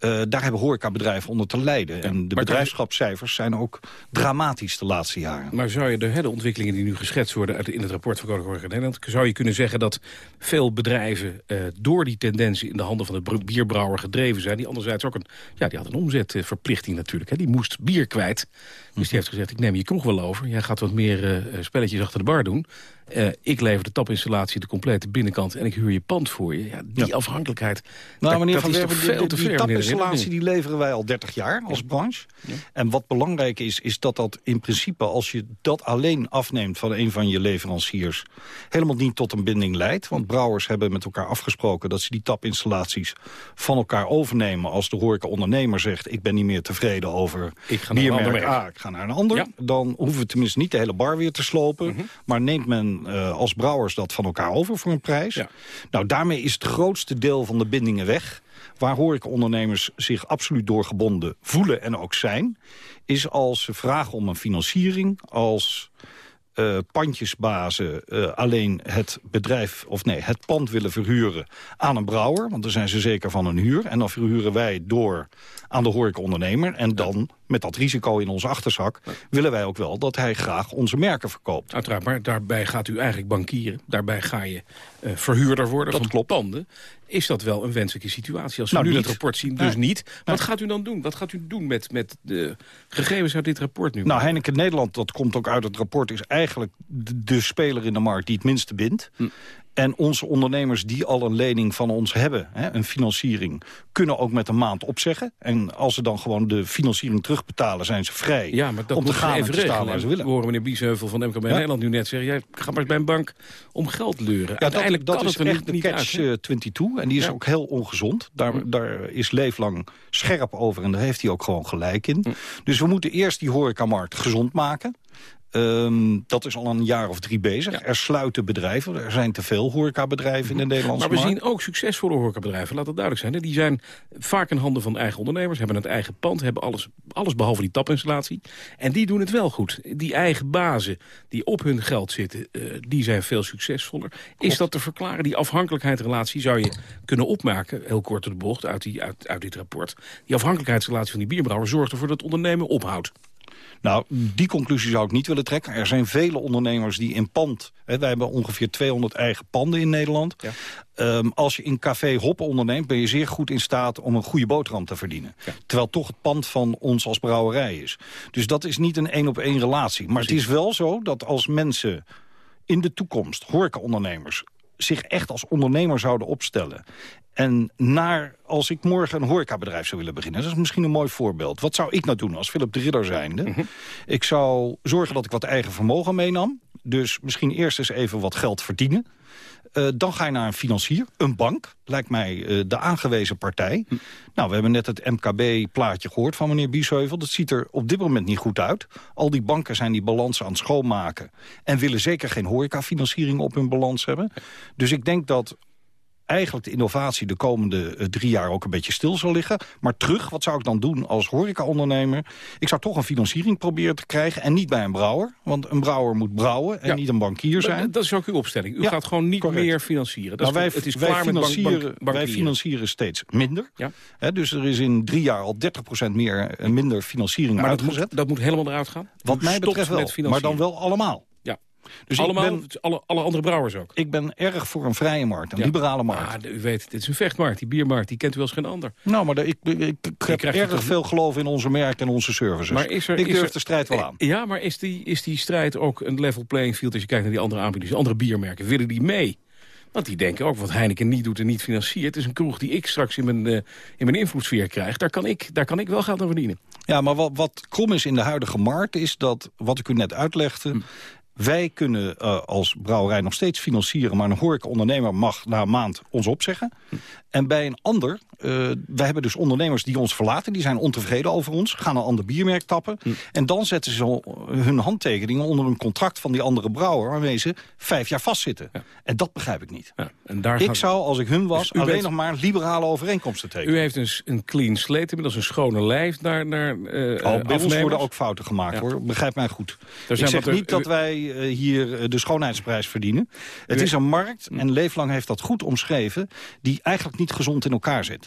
Uh, daar hebben horecabedrijven onder te lijden. Ja, en de bedrijfschapscijfers zijn ook dramatisch de laatste jaren. Maar zou je de, de ontwikkelingen die nu geschetst worden... Uit, in het rapport van Koninklijke Nederland... zou je kunnen zeggen dat veel bedrijven uh, door die tendensen... in de handen van de bierbrouwer gedreven zijn... die anderzijds ook een, ja, die had een omzetverplichting natuurlijk. Hè. Die moest bier kwijt. Dus die heeft gezegd, ik neem je kroeg wel over. Jij gaat wat meer uh, spelletjes achter de bar doen. Uh, ik lever de tapinstallatie, de complete binnenkant... en ik huur je pand voor je. Ja, die ja. afhankelijkheid, nou, dat, meneer dat Van is Werven, veel die, te die ver. tapinstallatie die leveren wij al 30 jaar als branche. En wat belangrijk is, is dat dat in principe... als je dat alleen afneemt van een van je leveranciers... helemaal niet tot een binding leidt. Want brouwers hebben met elkaar afgesproken... dat ze die tapinstallaties van elkaar overnemen... als de horeca-ondernemer zegt... ik ben niet meer tevreden over ik ga naar. A, ik ga naar een ander. Dan hoeven we tenminste niet de hele bar weer te slopen. Mhm. Mm -hmm. Maar neemt men uh, als brouwers dat van elkaar over voor een prijs. Ja. Nou, daarmee is het grootste deel van de bindingen weg. Waar horecaondernemers zich absoluut doorgebonden voelen en ook zijn... is als ze vragen om een financiering, als... Uh, pandjesbazen uh, alleen het bedrijf, of nee, het pand willen verhuren aan een brouwer. Want dan zijn ze zeker van een huur. En dan verhuren wij door aan de horecaondernemer. En dan, met dat risico in onze achterzak, ja. willen wij ook wel dat hij graag onze merken verkoopt. Uiteraard, maar daarbij gaat u eigenlijk bankieren. Daarbij ga je uh, verhuurder worden dat van klopt. panden. Is dat wel een wenselijke situatie? Als we nou, nu niet. het rapport zien, dus nee. niet. Wat nee. gaat u dan doen? Wat gaat u doen met, met de gegevens uit dit rapport nu? Nou, Heineken Nederland, dat komt ook uit het rapport... is eigenlijk de, de speler in de markt die het minste bindt. Hm. En onze ondernemers die al een lening van ons hebben, hè, een financiering... kunnen ook met een maand opzeggen. En als ze dan gewoon de financiering terugbetalen, zijn ze vrij ja, maar dat om te moet gaan even en te staan waar ze willen. We horen meneer Biesheuvel van MKB ja. Nederland nu net zeggen... Jij, ga maar bij een bank om geld leuren. Ja, Uiteindelijk dat, dat kan is het echt de niet catch uit, 22 en die is ja. ook heel ongezond. Daar, hm. daar is Leeflang scherp over en daar heeft hij ook gewoon gelijk in. Hm. Dus we moeten eerst die horecamarkt gezond maken... Um, dat is al een jaar of drie bezig. Ja. Er sluiten bedrijven. Er zijn te veel horecabedrijven in de Nederlandse Maar we markt. zien ook succesvolle horecabedrijven, laat dat duidelijk zijn. Die zijn vaak in handen van eigen ondernemers, hebben het eigen pand... hebben alles, alles behalve die tapinstallatie. En die doen het wel goed. Die eigen bazen die op hun geld zitten, uh, die zijn veel succesvoller. Klopt. Is dat te verklaren? Die afhankelijkheidsrelatie zou je kunnen opmaken... heel kort de bocht uit, die, uit, uit dit rapport. Die afhankelijkheidsrelatie van die bierbrouwer zorgt ervoor dat het ondernemen ophoudt. Nou, die conclusie zou ik niet willen trekken. Er zijn vele ondernemers die in pand... Hè, wij hebben ongeveer 200 eigen panden in Nederland. Ja. Um, als je in café Hop onderneemt... ben je zeer goed in staat om een goede boterham te verdienen. Ja. Terwijl toch het pand van ons als brouwerij is. Dus dat is niet een één-op-één relatie. Maar Precies. het is wel zo dat als mensen in de toekomst... horecaondernemers zich echt als ondernemer zouden opstellen... En naar, als ik morgen een horecabedrijf zou willen beginnen... dat is misschien een mooi voorbeeld. Wat zou ik nou doen als Philip de Ridder zijnde? Mm -hmm. Ik zou zorgen dat ik wat eigen vermogen meenam. Dus misschien eerst eens even wat geld verdienen. Uh, dan ga je naar een financier, een bank, lijkt mij uh, de aangewezen partij. Hm. Nou, we hebben net het MKB-plaatje gehoord van meneer Biesheuvel. Dat ziet er op dit moment niet goed uit. Al die banken zijn die balans aan het schoonmaken... en willen zeker geen horecafinanciering op hun balans hebben. Dus ik denk dat eigenlijk de innovatie de komende uh, drie jaar ook een beetje stil zal liggen. Maar terug, wat zou ik dan doen als horecaondernemer? Ik zou toch een financiering proberen te krijgen en niet bij een brouwer. Want een brouwer moet brouwen en niet een bankier zijn. Dat is ook uw opstelling. U Ja, gaat gewoon niet correct. meer financieren. Dat Nou, wij, het is klaar financieren, bank- wij financieren steeds minder. Ja. Dus er is in drie jaar al 30% meer, eh, minder financiering Maar dat uitgezet. moet, dat moet helemaal eruit gaan? Wat U mij betreft wel, maar dan wel allemaal. Ja. Dus Allemaal, ben, alle, alle andere brouwers ook? ik ben erg voor een vrije markt, een Ja. liberale markt. Ah, u weet, dit is een vechtmarkt, die biermarkt, die kent u als geen ander. Nou, maar de- ik, ik, ik heb erg toch- veel geloof in onze merk en onze services. Maar is er, ik is durf er- de strijd wel aan. Ja, maar is die, is die strijd ook een level playing field als je kijkt naar die andere aanbieders, andere biermerken? Willen die mee? Want die denken ook wat Heineken niet doet en niet financiert. Het is een kroeg die ik straks in mijn, eh, in mijn invloedssfeer krijg. Daar kan, ik, daar kan ik wel geld aan verdienen. Ja, maar wat, wat krom is in de huidige markt is dat, wat ik u net uitlegde... Hm. Wij kunnen eh, als brouwerij nog steeds financieren... maar een horecaondernemer mag na een maand ons opzeggen. Hm. En bij een ander, eh, wij hebben dus ondernemers die ons verlaten... die zijn ontevreden over ons, gaan een ander biermerk tappen... Hm. en dan zetten ze hun handtekeningen onder een contract van die andere brouwer... waarmee ze vijf jaar vastzitten. En dat begrijp ik niet. En daar ik zou, als ik hun was, Dus alleen bent- nog maar liberale overeenkomsten tekenen. U heeft dus een clean slate, inmiddels een schone lijf naar, naar Oh, bij ons worden ook fouten gemaakt, Ja. hoor. Begrijp mij goed. zijn ik zeg er- niet dat wij eh, hier de schoonheidsprijs verdienen. Het U- is een markt, en Leeflang heeft dat goed omschreven... die eigenlijk niet gezond in elkaar zit.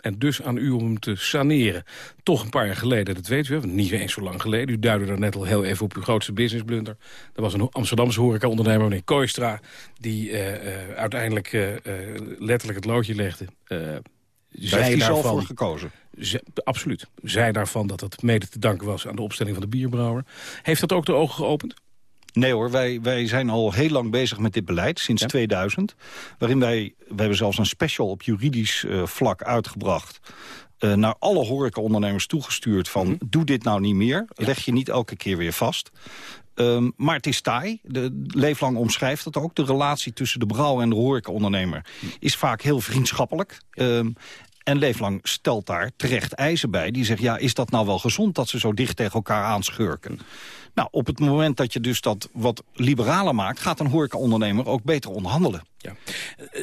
En dus aan u om hem te saneren. Toch een paar jaar geleden, dat weet u, niet eens zo lang geleden. U duidde daar net al heel even op uw grootste businessblunder. Er was een Amsterdamse horecaondernemer, meneer Kooistra... die eh, eh, uiteindelijk eh, letterlijk het loodje legde. Zij heeft hij zelf voor gekozen. Ze- absoluut. Zij daarvan dat het mede te danken was aan de opstelling van de bierbrouwer. Heeft dat ook de ogen geopend? Nee hoor, wij, wij zijn al heel lang bezig met dit beleid, sinds 2000. Waarin wij, we hebben zelfs een special op juridisch eh, vlak uitgebracht... eh, naar alle horecaondernemers toegestuurd van... Mhm. doe dit nou niet meer, leg je niet elke keer weer vast. Ehm, maar het is taai. De Leeflang omschrijft het ook. De relatie tussen de brouwer en de horecaondernemer is vaak heel vriendschappelijk. Ehm, en Leeflang stelt daar terecht eisen bij. Die zegt, ja, is dat nou wel gezond dat ze zo dicht tegen elkaar aanschurken? Nou, op het moment dat je dus dat wat liberaler maakt... gaat een horecaondernemer ook beter onderhandelen. Ja.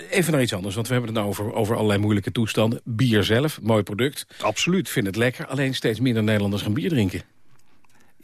Even naar iets anders, want we hebben het nou over, over allerlei moeilijke toestanden. Bier zelf, mooi product. Absoluut. Vind het lekker, alleen steeds minder Nederlanders gaan bier drinken.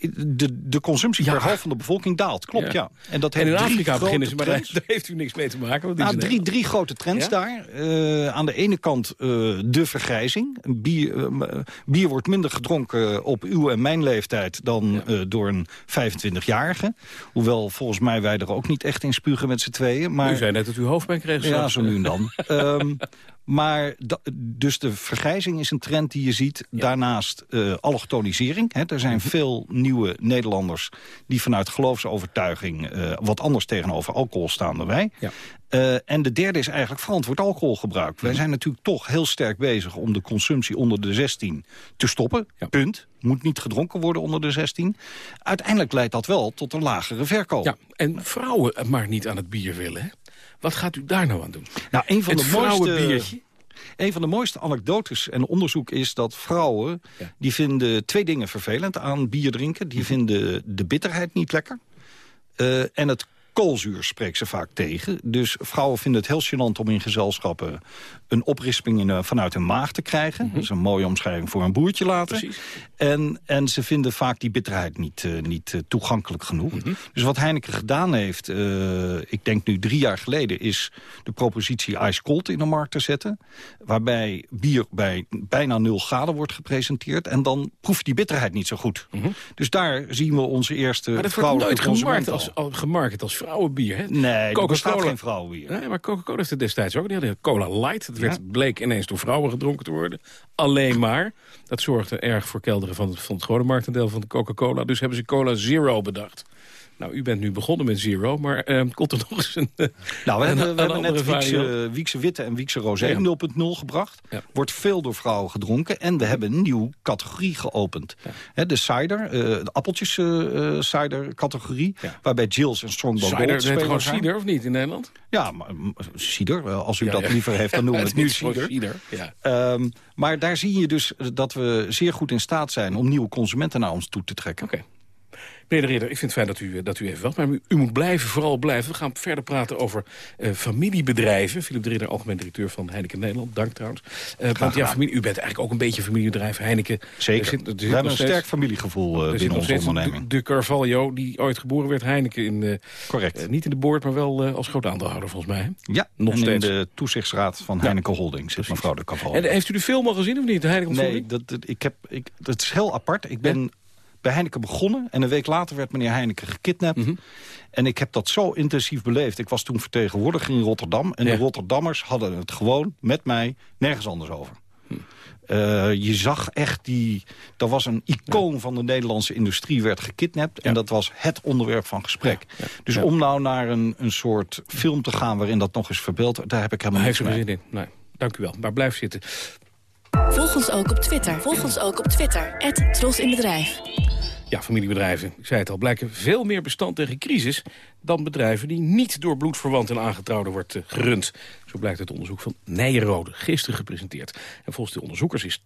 De, de consumptie per hoofd van de bevolking daalt, klopt, ja. En, dat in heeft drie Afrika beginnen ze, maar (laughs) daar, heeft u niks mee te maken. Want Nou, drie, drie grote trends daar. Eh, aan de ene kant eh, de vergrijzing. Bier, eh, bier wordt minder gedronken op uw en mijn leeftijd... dan door een 25-jarige. Hoewel volgens mij wij er ook niet echt in spugen met z'n tweeën. Maar... U zei net dat u hoofdpijn kreeg. Ja, zo nu en dan. (laughs) Ehm, maar dus de vergrijzing is een trend die je ziet. Daarnaast eh allochtonisering. Hè. Er zijn Mhm. veel nieuwe Nederlanders die vanuit geloofsovertuiging... eh, wat anders tegenover alcohol staan dan wij. Ja. Eh, en de derde is eigenlijk verantwoord alcoholgebruik. Mhm. Wij zijn natuurlijk toch heel sterk bezig om de consumptie onder de 16 te stoppen. Punt. Moet niet gedronken worden onder de 16. Uiteindelijk leidt dat wel tot een lagere verkoop. Ja, en vrouwen maar niet aan het bier willen. Hè? Wat gaat u daar nou aan doen? Nou, een van Het de mooiste? Een van de mooiste anekdotes en onderzoek is dat vrouwen... die vinden twee dingen vervelend aan bier drinken. Mhm. Die vinden de bitterheid niet lekker. eh, en het koolzuur spreekt ze vaak tegen. Dus vrouwen vinden het heel gênant om in gezelschappen... een oprisping in, eh, vanuit hun maag te krijgen. Dat is een mooie omschrijving voor een boertje laten. Mhm. Precies. En, en ze vinden vaak die bitterheid niet, eh, niet eh, toegankelijk genoeg. Mhm. Dus wat Heineken gedaan heeft, ik denk nu drie jaar geleden... is de propositie Ice Cold in de markt te zetten. Waarbij bier bij bijna nul graden wordt gepresenteerd. En dan proef je die bitterheid niet zo goed. Dus daar zien we onze eerste Mhm. Maar dat wordt vrouwelijke nooit gemarket consument als, al, gemarket als vrouwenbier. Hè? Nee, er Coca-Cola- bestaat geen vrouwenbier. Nee, maar Coca-Cola heeft het destijds ook. Die hadden Cola Light. Dat werd, Ja. bleek ineens door vrouwen gedronken te worden. Alleen maar. Dat zorgde erg voor kelderen van het, van het grote marktendeel van de Coca-Cola. Dus hebben ze Cola Zero bedacht. Nou, u bent nu begonnen met Zero, maar eh, komt er nog eens een Nou, we een- hebben, we een hebben net Wiekse? Wiekse Witte en Wiekse Rosé Ja. 0.0 gebracht. Wordt veel door vrouwen gedronken. En we hebben een nieuwe categorie geopend. De cider, eh, de appeltjes eh, eh, cider categorie. Waarbij Jills en Strongbow Cider, Gold heet gewoon cider, of niet, in Nederland? Ja, maar, cider, als u dat liever heeft, dan (laughs) noemen we het nu cider. Ehm, maar daar zie je dus dat we zeer goed in staat zijn... om nieuwe consumenten naar ons toe te trekken. Meneer de Ridder, ik vind het fijn dat u, eh, dat u even wacht. Maar u, u moet blijven, vooral blijven. We gaan verder praten over eh, familiebedrijven. Philip de Ridder, algemeen directeur van Heineken Nederland. Dank trouwens. Eh, want ja, familie, u bent eigenlijk ook een beetje familiebedrijf. Heineken. Zeker. Er zit- zit we hebben een steeds- sterk familiegevoel zit binnen onze onderneming. De, de Carvalho, die ooit geboren werd, Heineken. In, Correct. niet in de board, maar wel als groot aandeelhouder volgens mij. hè? Ja, nog en steeds. in de toezichtsraad van Heineken Holding zit mevrouw de Cavallo. En heeft u de film al gezien of niet? Heineken Nee, dat- ik heb, ik, dat is heel apart. Ik ben bij Heineken begonnen en een week later werd meneer Heineken gekidnapt. Mhm. En ik heb dat zo intensief beleefd. Ik was toen vertegenwoordiger in Rotterdam. En Ja. de Rotterdammers hadden het gewoon met mij nergens anders over. Hm. Eh, je zag echt die... Er was een icoon van de Nederlandse industrie werd gekidnapt. En dat was het onderwerp van gesprek. Dus om nou naar een, een soort film te gaan... waarin dat nog eens verbeeld daar heb ik helemaal heeft niks er zin in. Nee, dank u wel. Maar blijf zitten. Volg ons ook op Twitter. Volg ons ook op Twitter. Het Tros in Bedrijf. Ja, familiebedrijven, ik zei het al, blijken veel meer bestand tegen crisis... dan bedrijven die niet door bloedverwanten en aangetrouwden wordt eh, gerund. Zo blijkt uit onderzoek van Nijenrode, gisteren gepresenteerd. En volgens de onderzoekers is 80%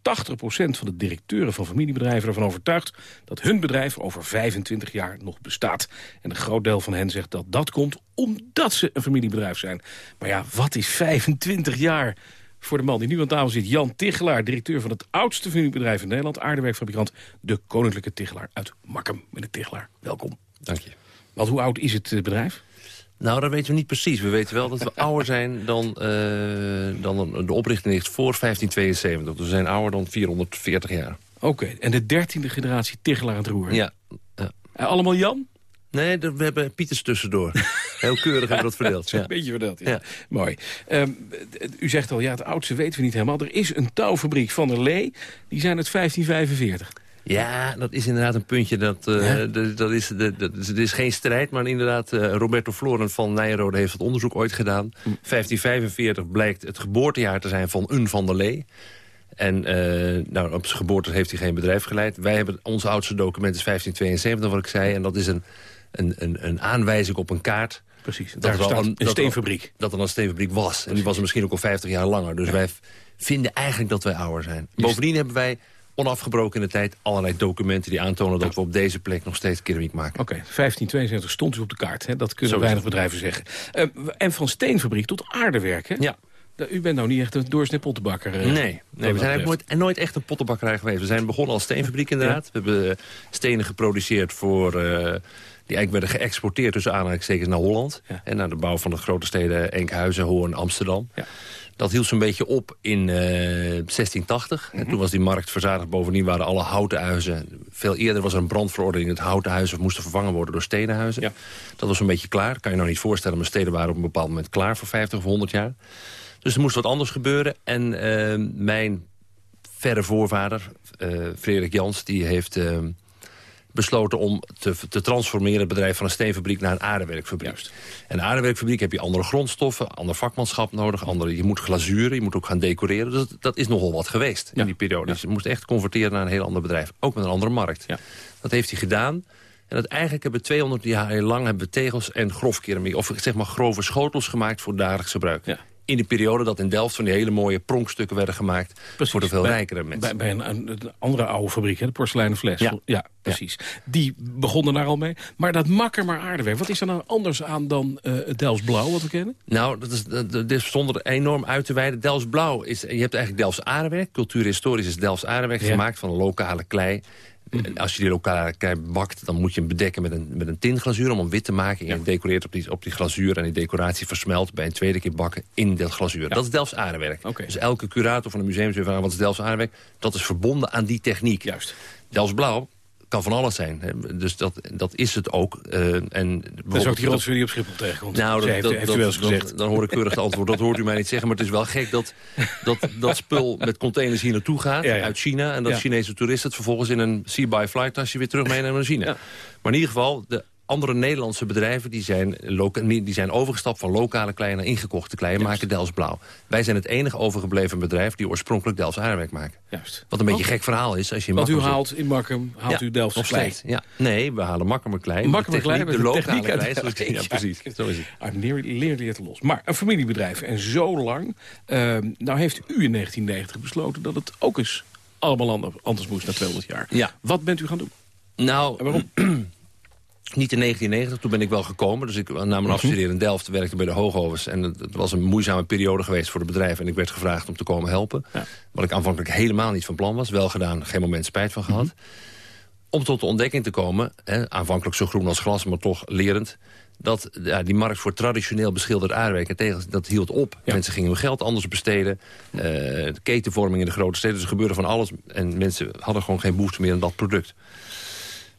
van de directeuren van familiebedrijven ervan overtuigd... dat hun bedrijf over 25 jaar nog bestaat. En een groot deel van hen zegt dat dat komt omdat ze een familiebedrijf zijn. Maar ja, wat is 25 jaar... Voor de man die nu aan tafel zit, Jan Tichelaar, directeur van het oudste familiebedrijf in Nederland, aardewerkfabrikant De Koninklijke Tichelaar uit Makkum. Meneer Tichelaar, welkom. Dank je. Want hoe oud is het eh, bedrijf? Nou, dat weten we niet precies. We weten wel dat we (laughs) ouder zijn dan, eh, dan de oprichting ligt voor 1572. Dus we zijn ouder dan 440 jaar. Oké, en de dertiende generatie Tichelaar aan het roer. Ja. ja. En allemaal Jan? Nee, we hebben Pieters tussendoor. Heel keurig hebben we dat verdeeld. (laughs) Ja. beetje verdeeld, ja. Ja. Mooi. Ehm, u zegt al, ja, het oudste weten we niet helemaal. Er is een touwfabriek van der Lee, die zijn uit 1545. Ja, dat is inderdaad een puntje. Dat, eh, Ja? dat is, de, dat is, het is geen strijd, maar inderdaad... eh, Roberto Floren van Nijrode heeft het onderzoek ooit gedaan. 1545 blijkt het geboortejaar te zijn van een Van der Lee. En eh, nou, op zijn geboorte heeft hij geen bedrijf geleid. Wij hebben onze oudste document is 1572, wat ik zei. En dat is een, een, een, een aanwijzing op een kaart... Precies, dat daar er een dat steenfabriek. Dat er een steenfabriek was. En die was er misschien ook al 50 jaar langer. Dus wij vinden eigenlijk dat wij ouder zijn. Bovendien hebben wij onafgebroken in de tijd allerlei documenten die aantonen dat we op deze plek nog steeds keramiek maken. Oké, 1572 stond u op de kaart. Hè? Dat kunnen Zo weinig bedrijven zeggen. Eh, en van steenfabriek tot aardewerk, hè? Ja. U bent nou niet echt een doorsnee pottenbakker. eh, Nee, nee we dat zijn eigenlijk nooit, en nooit echt een pottenbakkerij geweest. We zijn begonnen als steenfabriek inderdaad. We hebben eh, stenen geproduceerd voor... eh, die eigenlijk werden geëxporteerd tussen aanhalingstekens naar Holland. En naar de bouw van de grote steden Enkhuizen, Hoorn, Amsterdam. Dat hield zo'n beetje op in eh, 1680. En toen was die markt verzadigd. Bovendien waren alle houten huizen... Veel eerder was er een brandverordening. Het houten huizen moesten vervangen worden door stenen huizen. Dat was een beetje klaar. Kan je nou niet voorstellen. Maar steden waren op een bepaald moment klaar voor 50 of 100 jaar. Dus er moest wat anders gebeuren. En eh, mijn verre voorvader, eh, Frederik Jans, die heeft eh, besloten om te, te transformeren het bedrijf van een steenfabriek naar een aardewerkfabriek. En een aardewerkfabriek heb je andere grondstoffen, ander vakmanschap nodig, andere, je moet glazuren, je moet ook gaan decoreren. Dus dat, dat is nogal wat geweest in die periode. Dus je moest echt converteren naar een heel ander bedrijf, ook met een andere markt. Dat heeft hij gedaan. En dat eigenlijk hebben we 200 jaar lang hebben we tegels en grofkeramiek, of zeg maar grove schotels gemaakt voor dagelijks gebruik. In de periode dat in Delft van die hele mooie pronkstukken werden gemaakt voor de veel bij, rijkere mensen. Bij, bij een, een andere oude fabriek, hè, de porseleinen fles. Ja. precies. Die begonnen daar al mee. Maar dat makker maar aardewerk, wat is er nou anders aan dan eh het Delfts Blauw wat we kennen? Nou, dat is, dat, dat is zonder enorm uit te wijden. Delfts Blauw is, je hebt eigenlijk Delfts aardewerk. Cultuurhistorisch is Delfts aardewerk Ja. gemaakt van lokale klei. En als je die klei bakt, dan moet je hem bedekken met een, met een tintglazuur om hem wit te maken. En je decoreert op die, op die glazuur en die decoratie versmelt bij een tweede keer bakken in dat glazuur. Dat is Delfts aardewerk. Dus elke curator van een museum zegt van wat is Delfts aardewerk? Dat is verbonden aan die techniek. Juist. Delfts Blauw kan van alles zijn. Dus dat, dat is het ook. Eh, en Dat is ook die op Schiphol tegenkomt. nou, dat, heeft, dat, heeft dat- u wel eens gezegd. dan hoor ik keurig het antwoord. Dat hoort u mij niet zeggen. Maar het is wel gek dat dat, dat spul met containers hier naartoe gaat. Ja, ja. Uit China. En dat Ja. Chinese toeristen het vervolgens in een sea-by-flight tasje weer terug meenemen naar China. Maar in ieder geval, de andere Nederlandse bedrijven die zijn, die zijn overgestapt van lokale klei naar ingekochte klei en maken Delfts blauw. Wij zijn het enige overgebleven bedrijf die oorspronkelijk Delfts aardewerk maken. Juist. Wat een beetje een gek verhaal is. Als je in Want u Makkum haalt in Makkum haalt Ja, u Delftse nog klei. steeds. Ja. Nee, we halen Makkumer klei. De klei de de lokale klei. uit- Ja, precies. Zo is het. Ah, leer, die het los. Maar een familiebedrijf en zo lang. eh, nou heeft u in 1990 besloten dat het ook eens allemaal ander- anders moest na 200 jaar. Ja. Wat bent u gaan doen? Nou, En waarom? (clears throat) Niet in 1990, toen ben ik wel gekomen. Dus ik na mijn afstuderen in Delft werkte bij de Hoogovens. En het, het was een moeizame periode geweest voor het bedrijf. En ik werd gevraagd om te komen helpen. Wat ik aanvankelijk helemaal niet van plan was. Wel gedaan, geen moment spijt van gehad. Om tot de ontdekking te komen, hè, aanvankelijk zo groen als glas, maar toch lerend... dat ja, die markt voor traditioneel beschilderd aardwerk en tegels, dat hield op. Mensen gingen hun geld anders besteden. Eh, de ketenvorming in de grote steden, dus er gebeurde van alles. En mensen hadden gewoon geen behoefte meer aan dat product.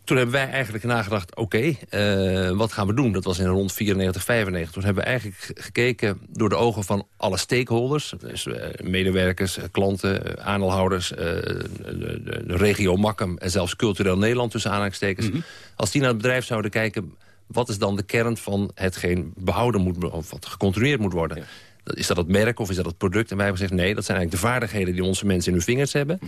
Toen hebben wij eigenlijk nagedacht, oké, eh, wat gaan we doen? Dat was in rond 94, 95. Toen hebben we eigenlijk ge- gekeken door de ogen van alle stakeholders. Dus eh, medewerkers, eh, klanten, aandeelhouders, de, de- de regio Makkum... en zelfs cultureel Nederland tussen aanhalingstekens. Als die naar het bedrijf zouden kijken... wat is dan de kern van hetgeen behouden moet... of wat gecontroleerd moet worden... Is dat het merk of is dat het product? En wij hebben gezegd, nee, dat zijn eigenlijk de vaardigheden... die onze mensen in hun vingers hebben.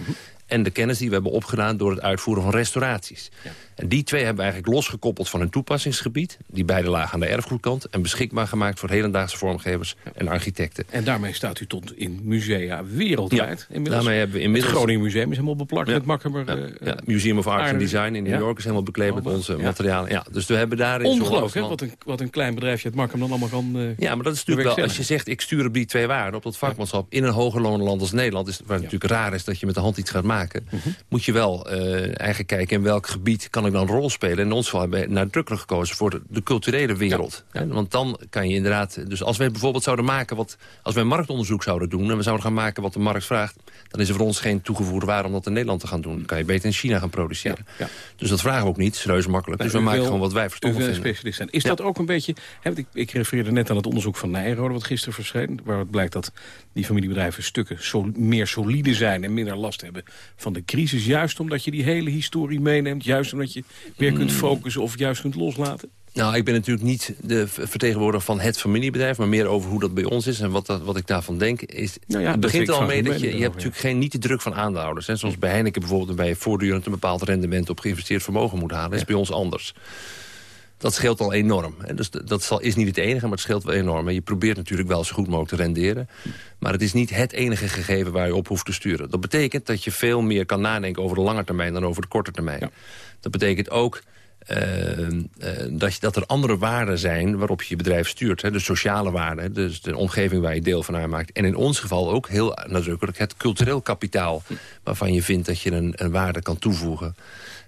En de kennis die we hebben opgedaan door het uitvoeren van restauraties. En die twee hebben we eigenlijk losgekoppeld van hun toepassingsgebied. Die beide lagen aan de erfgoedkant. En beschikbaar gemaakt voor hedendaagse vormgevers en architecten. En daarmee staat u tot in musea wereldwijd. Ja, inmiddels. daarmee hebben we inmiddels- Het Groningen Museum is helemaal beplakt Ja. met Makkumer. Ja, eh, ja, Museum of Arts and. Design in New. York is helemaal bekleed met onze materialen. Ja, dus we hebben daarin... Ongelooflijk, hè? Wat een, wat een klein bedrijfje het Makkum dan allemaal kan eh, Ja, maar dat is natuurlijk wel, als je zegt, ik stuur op die twee waarden, op dat vakmanschap, in een hoger loonland als Nederland, is, waar het natuurlijk raar is dat je met de hand iets gaat maken, Mhm. moet je wel eh, eigenlijk kijken in welk gebied kan ik dan een rol spelen. En in ons geval hebben we nadrukkelijk gekozen voor de, de culturele wereld. Want dan kan je inderdaad, dus als wij bijvoorbeeld zouden maken wat, als wij marktonderzoek zouden doen en we zouden gaan maken wat de markt vraagt, dan is er voor ons geen toegevoegde waarde om dat in Nederland te gaan doen. Dan kan je beter in China gaan produceren. Dus dat vragen we ook niet, reuze makkelijk. Dus we maken wil- gewoon wat wij verstandig een vinden. specialist zijn. Is Ja. dat ook een beetje... Hè, ik, ik refereerde net aan het onderzoek van Nijrode... wat gisteren verscheen, waar het blijkt dat die familiebedrijven stukken sol- meer solide zijn... en minder last hebben van de crisis. Juist omdat je die hele historie meeneemt. Juist omdat je weer kunt Hmm. focussen of juist kunt loslaten. Nou, ik ben natuurlijk niet de vertegenwoordiger van het familiebedrijf... maar meer over hoe dat bij ons is en wat, dat, wat ik daarvan denk. Is, Nou ja, het begint er ik al mee dat je, je hebt natuurlijk geen, niet de druk van aandeelhouders. Hè. Zoals bij Heineken bijvoorbeeld, je voortdurend een bepaald rendement... op geïnvesteerd vermogen moet halen. Dat is bij ons anders. Dat scheelt al enorm. En dus dat zal, is niet het enige, maar het scheelt wel enorm. En je probeert natuurlijk wel zo goed mogelijk te renderen. Maar het is niet het enige gegeven waar je op hoeft te sturen. Dat betekent dat je veel meer kan nadenken over de lange termijn... dan over de korte termijn. Dat betekent ook eh, eh, dat, je, dat er andere waarden zijn waarop je je bedrijf stuurt. Hè, de sociale waarden, dus de omgeving waar je deel van uitmaakt. En in ons geval ook heel nadrukkelijk het cultureel kapitaal... waarvan je vindt dat je een, een waarde kan toevoegen.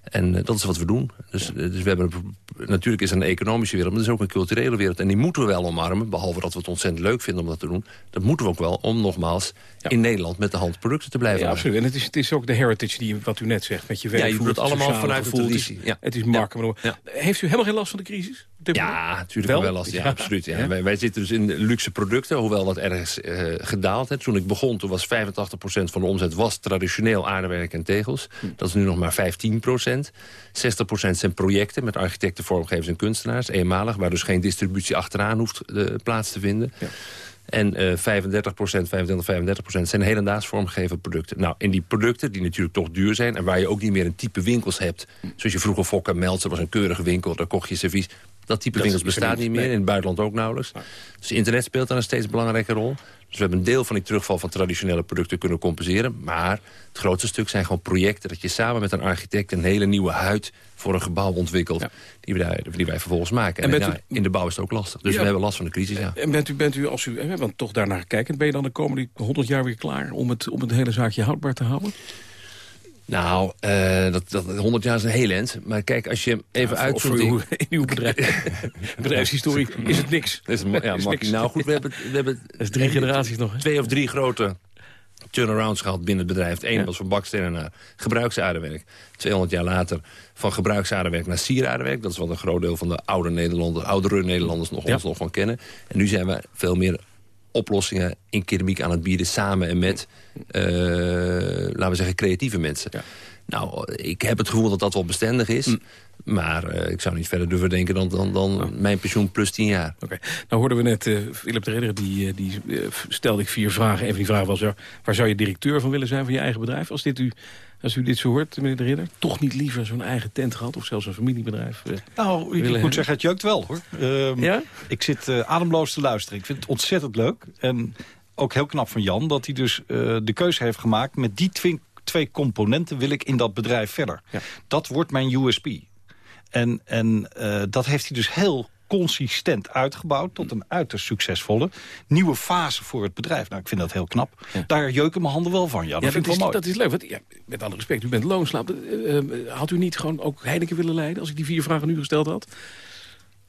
En eh, dat is wat we doen. Dus, eh, dus we hebben een- natuurlijk is er een economische wereld, maar er is ook een culturele wereld. En die moeten we wel omarmen, behalve dat we het ontzettend leuk vinden om dat te doen. Dat moeten we ook wel om nogmaals in Nederland met de hand producten te blijven Ja, absoluut. En het is, het is ook de heritage die wat u net zegt. Met je Ja, je doet het allemaal vanuit de. Het is-. Ja. Het is makkelijk. Heeft u helemaal geen last van de crisis? Ja, natuurlijk wel. Ja, absoluut. Ja. Wij, wij zitten dus in luxe producten, hoewel dat ergens eh, gedaald heeft. Toen ik begon, toen was 85% van de omzet was traditioneel aardewerk en tegels. Dat is nu nog maar 15%. 60% zijn projecten met architecten, vormgevers en kunstenaars. Eenmalig, waar dus geen distributie achteraan hoeft eh, plaats te vinden. En eh 35% 25, 35% zijn hedendaags vormgegeven producten. Nou, in die producten, die natuurlijk toch duur zijn... en waar je ook niet meer een type winkels hebt... zoals je vroeger Fokker Meltzer was een keurige winkel... daar kocht je servies. Dat type Dat winkels bestaat niet, meer, in het buitenland ook nauwelijks. Dus internet speelt daar een steeds belangrijke rol. Dus we hebben een deel van die terugval van traditionele producten kunnen compenseren. Maar het grootste stuk zijn gewoon projecten... dat je samen met een architect een hele nieuwe huid voor een gebouw ontwikkelt... Die, daar, die wij vervolgens maken. En En, u- in de bouw is het ook lastig. Dus Ja. we hebben last van de crisis, ja. En bent u, bent u als u, want toch daarnaar kijkend, ben je dan de komende 100 jaar weer klaar om het, om het hele zaakje houdbaar te houden? Nou, eh, dat, dat, 100 jaar is een heel eind. Maar kijk, als je even Ja, uw- (laughs) in uw bedrijf, (laughs) bedrijfshistorie is het niks. Is, ma- ja, Is niks. Nou goed, we hebben, we hebben (laughs) Dat is drie generaties nog, hè? twee of drie grote turnarounds gehad binnen het bedrijf. Ja. was van bakstenen naar gebruiksaardewerk. 200 jaar later van gebruiksaardewerk naar sieraardewerk. Dat is wat een groot deel van de oude Nederlanders, oudere Nederlanders nog, Ja. ons nog van kennen. En nu zijn we veel meer oplossingen in keramiek aan het bieden... samen en met, eh, laten we zeggen, creatieve mensen. Nou, ik heb het gevoel dat dat wel bestendig is. Mm. Maar eh, ik zou niet verder durven denken dan, dan, dan mijn pensioen plus 10 jaar. Oké. Nou hoorden we net eh, Philip de Ridder, die, die stelde ik vier vragen. Een van die vragen was, ja, waar zou je directeur van willen zijn van je eigen bedrijf? Als, dit u, als u dit zo hoort, meneer de Ridder. Toch niet liever zo'n eigen tent gehad of zelfs een familiebedrijf? eh, Nou, ik moet hebben? zeggen, het jeukt wel, hoor. Ehm, Ja? Ik zit eh, ademloos te luisteren. Ik vind het ontzettend leuk. En ook heel knap van Jan dat hij dus eh, de keuze heeft gemaakt... met die twee, twee componenten wil ik in dat bedrijf verder. Dat wordt mijn USP. En, en eh, dat heeft hij dus heel consistent uitgebouwd... tot een uiterst succesvolle nieuwe fase voor het bedrijf. Nou, ik vind dat heel knap. Daar jeuken mijn handen wel van, ja. Dat Ja, vind dat, ik wel is, mooi. dat is leuk. Want, ja, met alle respect, u bent loonslaap. Eh, eh, had u niet gewoon ook Heineken willen leiden... als ik die vier vragen nu gesteld had?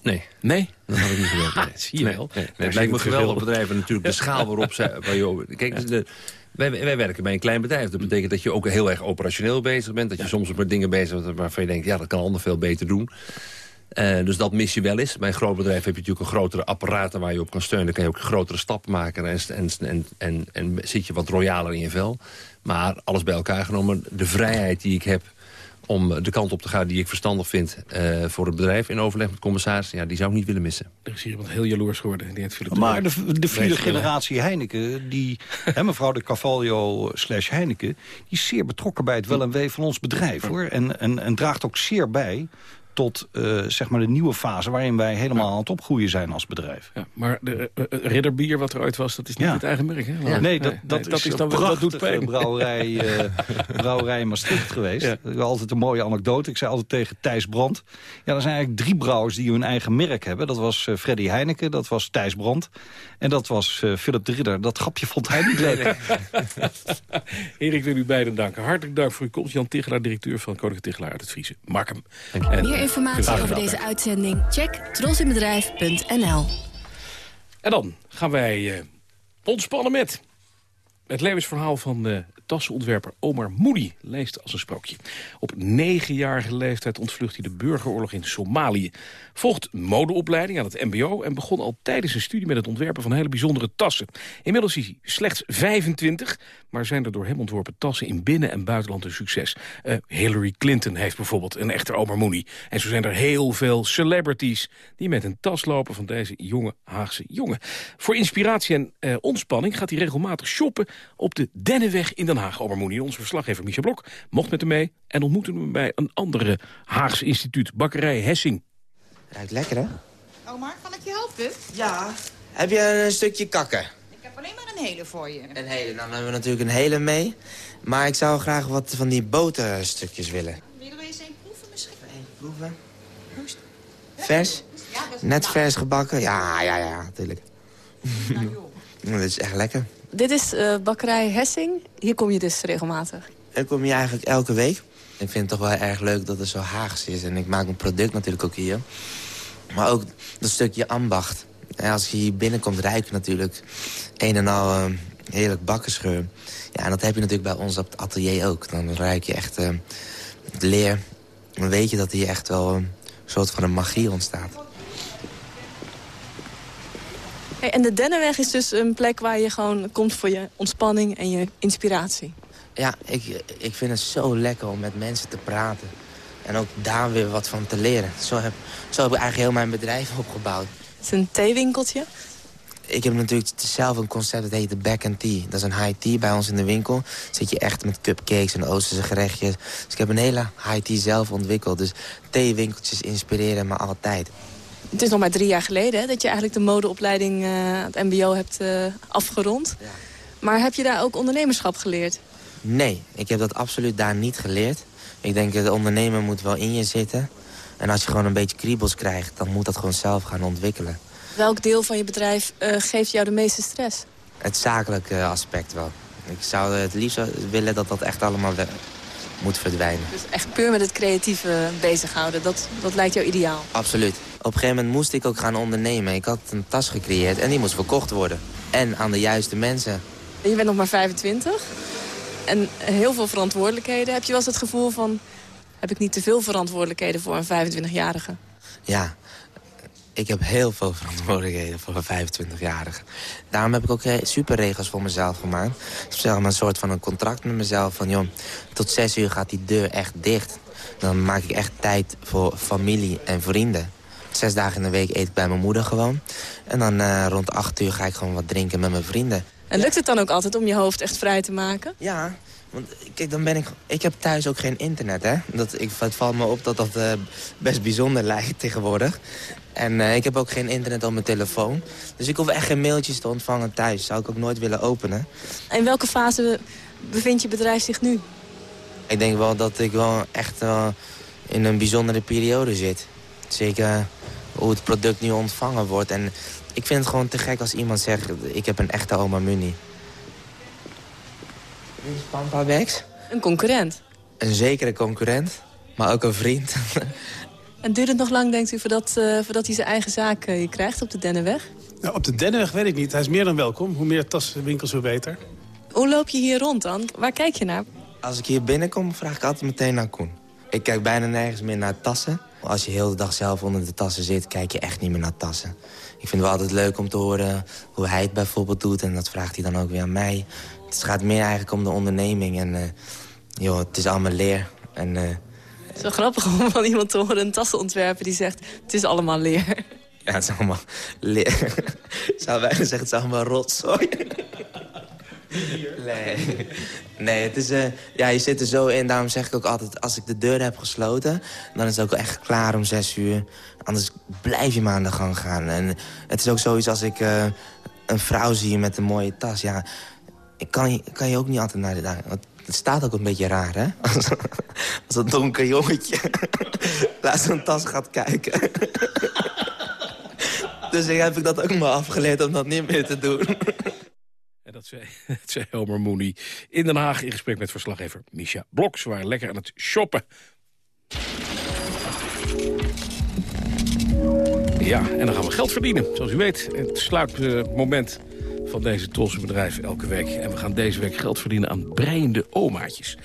Nee. Nee? (laughs) Dat had ik niet gewild. Nee. (laughs) zie je Nee, wel. nee. Daar Nee, het lijkt me geweldig verschil. bedrijf. En natuurlijk de (laughs) schaal waarop zij... Waar je, over- kijk, dus de, wij, wij werken bij een klein bedrijf. Dat betekent dat je ook heel erg operationeel bezig bent. Dat je soms ook met dingen bezig bent waarvan je denkt... ja, dat kan ander veel beter doen. Eh, dus dat mis je wel eens. Bij een groot bedrijf heb je natuurlijk een grotere apparaten waar je op kan steunen. Dan kan je ook grotere stappen maken en, en, en, en, en zit je wat royaler in je vel. Maar alles bij elkaar genomen, de vrijheid die ik heb om de kant op te gaan die ik verstandig vind eh, voor het bedrijf... in overleg met commissaris, ja, die zou ik niet willen missen. Er is hier iemand heel jaloers geworden. Die Philip Maar de, vierde generatie Heineken, die, hè, mevrouw de Cavallo slash Heineken... die is zeer betrokken bij het wel en wee van ons bedrijf. hoor. En, en, en draagt ook zeer bij tot eh, zeg maar de nieuwe fase... waarin wij helemaal aan het opgroeien zijn als bedrijf. Ja, maar de uh, ridderbier wat er ooit was, dat is niet Ja. het eigen merk, hè? Ja. Nee, dat, dat, dat is, is dan dat doet pijn. brouwerij, (laughs) eh, brouwerij in Maastricht geweest. Ja. Dat is altijd een mooie anekdote. Ik zei altijd tegen Thijs Brandt... Ja, er zijn eigenlijk drie brouwers die hun eigen merk hebben. Dat was eh, Freddy Heineken, dat was Thijs Brandt... en dat was eh, Philip de Ridder. Dat grapje vond hij niet leuk. Heren, (laughs) ik wil u beiden danken. Hartelijk dank voor uw komst. Jan Tichelaar, directeur van Koninklijke Tichelaar uit het Friese. Maak hem. Eh, informatie over deze uitzending? Check trosinbedrijf.nl. En dan gaan wij eh, ontspannen met het levensverhaal van de tassenontwerper Omar Moody. Leest als een sprookje. Op negenjarige leeftijd ontvlucht hij de burgeroorlog in Somalië. Volgt modeopleiding aan het mbo... en begon al tijdens zijn studie met het ontwerpen van hele bijzondere tassen. Inmiddels is hij slechts 25, maar zijn er door hem ontworpen tassen... in binnen- en buitenland een succes. Eh, Hillary Clinton heeft bijvoorbeeld een echte Omar Moody. En zo zijn er heel veel celebrities die met een tas lopen... van deze jonge Haagse jongen. Voor inspiratie en eh, ontspanning gaat hij regelmatig shoppen... op de Dennenweg in Den Haag. Omar Moody, onze verslaggever Michel Blok, mocht met hem mee... en ontmoette hem bij een andere Haagse instituut, bakkerij Hessing. Ruikt lekker, hè? Omar, kan ik je helpen? Ja. Heb je een stukje kakken? Ik heb alleen maar een hele voor je. Een hele. Dan hebben we natuurlijk een hele mee. Maar ik zou graag wat van die boterstukjes willen. Wil je er eens een proeven misschien? Proeven? Proost. Vers? Ja, Net nou, vers gebakken? Ja, ja, ja, natuurlijk. (laughs) Dat is echt lekker. Dit is eh, bakkerij Hessing. Hier kom je dus regelmatig. Ik kom hier eigenlijk elke week. Ik vind het toch wel erg leuk dat het zo Haags is. En ik maak mijn product natuurlijk ook hier. Maar ook dat stukje ambacht. En als je hier binnenkomt, ruik je natuurlijk een en al eh, heerlijk bakkersgeur. Ja, en dat heb je natuurlijk bij ons op het atelier ook. Dan ruik je echt eh, het leer. Dan weet je dat hier echt wel een soort van een magie ontstaat. Hey, en de Dennenweg is dus een plek waar je gewoon komt voor je ontspanning en je inspiratie. Ja, ik, ik vind het zo lekker om met mensen te praten. En ook daar weer wat van te leren. Zo heb, zo heb ik eigenlijk heel mijn bedrijf opgebouwd. Het is een theewinkeltje. Ik heb natuurlijk zelf een concept dat heet de Back and Tea. Dat is een high tea bij ons in de winkel. Zit je echt met cupcakes en Oosterse gerechtjes. Dus ik heb een hele high tea zelf ontwikkeld. Dus theewinkeltjes inspireren me altijd. Het is nog maar drie jaar geleden hè, dat je eigenlijk de modeopleiding eh, aan het mbo hebt eh, afgerond. Maar heb je daar ook ondernemerschap geleerd? Nee, ik heb dat absoluut daar niet geleerd. Ik denk dat de ondernemer moet wel in je zitten. En als je gewoon een beetje kriebels krijgt, dan moet dat gewoon zelf gaan ontwikkelen. Welk deel van je bedrijf eh, geeft jou de meeste stress? Het zakelijke aspect wel. Ik zou het liefst willen dat dat echt allemaal moet verdwijnen. Dus echt puur met het creatieve bezighouden, dat, dat lijkt jou ideaal. Absoluut. Op een gegeven moment moest ik ook gaan ondernemen. Ik had een tas gecreëerd en die moest verkocht worden. En aan de juiste mensen. Je bent nog maar 25 en heel veel verantwoordelijkheden. Heb je wel eens het gevoel van, heb ik niet te veel verantwoordelijkheden voor een 25-jarige? Ja, Ik heb heel veel verantwoordelijkheden voor een 25-jarige. Daarom heb ik ook eh, superregels voor mezelf gemaakt. Maar een soort van een contract met mezelf. Van, joh, tot zes uur gaat die deur echt dicht. Dan maak ik echt tijd voor familie en vrienden. Zes dagen in de week eet ik bij mijn moeder gewoon. En dan eh, rond acht uur ga ik gewoon wat drinken met mijn vrienden. En lukt het dan ook altijd om je hoofd echt vrij te maken? Ja, want kijk, dan ben ik... Ik heb thuis ook geen internet, hè. Dat, ik, het valt me op dat dat eh, best bijzonder (laughs) lijkt tegenwoordig. En eh, ik heb ook geen internet op mijn telefoon. Dus ik hoef echt geen mailtjes te ontvangen thuis. Zou ik ook nooit willen openen. In welke fase bevindt je bedrijf zich nu? Ik denk wel dat ik wel echt uh, in een bijzondere periode zit. Zeker hoe het product nu ontvangen wordt. En ik vind het gewoon te gek als iemand zegt... ik heb een echte oma Muni. Wie is Pampa Bex? Een concurrent. Een zekere concurrent, maar ook een vriend. (laughs) en duurt het nog lang, denkt u, voordat, uh, voordat hij zijn eigen zaak uh, krijgt op de Dennenweg? Nou, op de Dennenweg weet ik niet. Hij is meer dan welkom. Hoe meer taswinkels, hoe beter. Hoe loop je hier rond dan? Waar kijk je naar? Als ik hier binnenkom, vraag ik altijd meteen naar Koen. Ik kijk bijna nergens meer naar tassen. Als je heel de dag zelf onder de tassen zit, kijk je echt niet meer naar tassen. Ik vind het wel altijd leuk om te horen hoe hij het bijvoorbeeld doet. En dat vraagt hij dan ook weer aan mij. Het gaat meer eigenlijk om de onderneming. En uh, joh, het is allemaal leer. En, uh, het is wel grappig om van iemand te horen een tassenontwerper die zegt... het is allemaal leer. Ja, het is allemaal leer. (laughs) Zou wij zeggen, het is allemaal rotzooi. Nee. nee, het is, uh, ja, je zit er zo in. Daarom zeg ik ook altijd, als ik de deur heb gesloten... dan is het ook echt klaar om zes uur. Anders blijf je maar aan de gang gaan. En het is ook zoiets als ik uh, een vrouw zie met een mooie tas. Ja, ik kan, kan je ook niet altijd naar de... Want het staat ook een beetje raar, hè? (laughs) Als, een donker jongetje (laughs) laat zo'n tas gaat kijken. (laughs) dus ik heb ik dat ook maar afgeleerd om dat niet meer te doen. Dat zei, (laughs) dat zei Elmer Mooney in Den Haag in gesprek met verslaggever Misha Blok. Ze waren lekker aan het shoppen. Ja, en dan gaan we geld verdienen. Zoals u weet, het sluipmoment van deze Tolse bedrijf elke week. En we gaan deze week geld verdienen aan breiende omaatjes.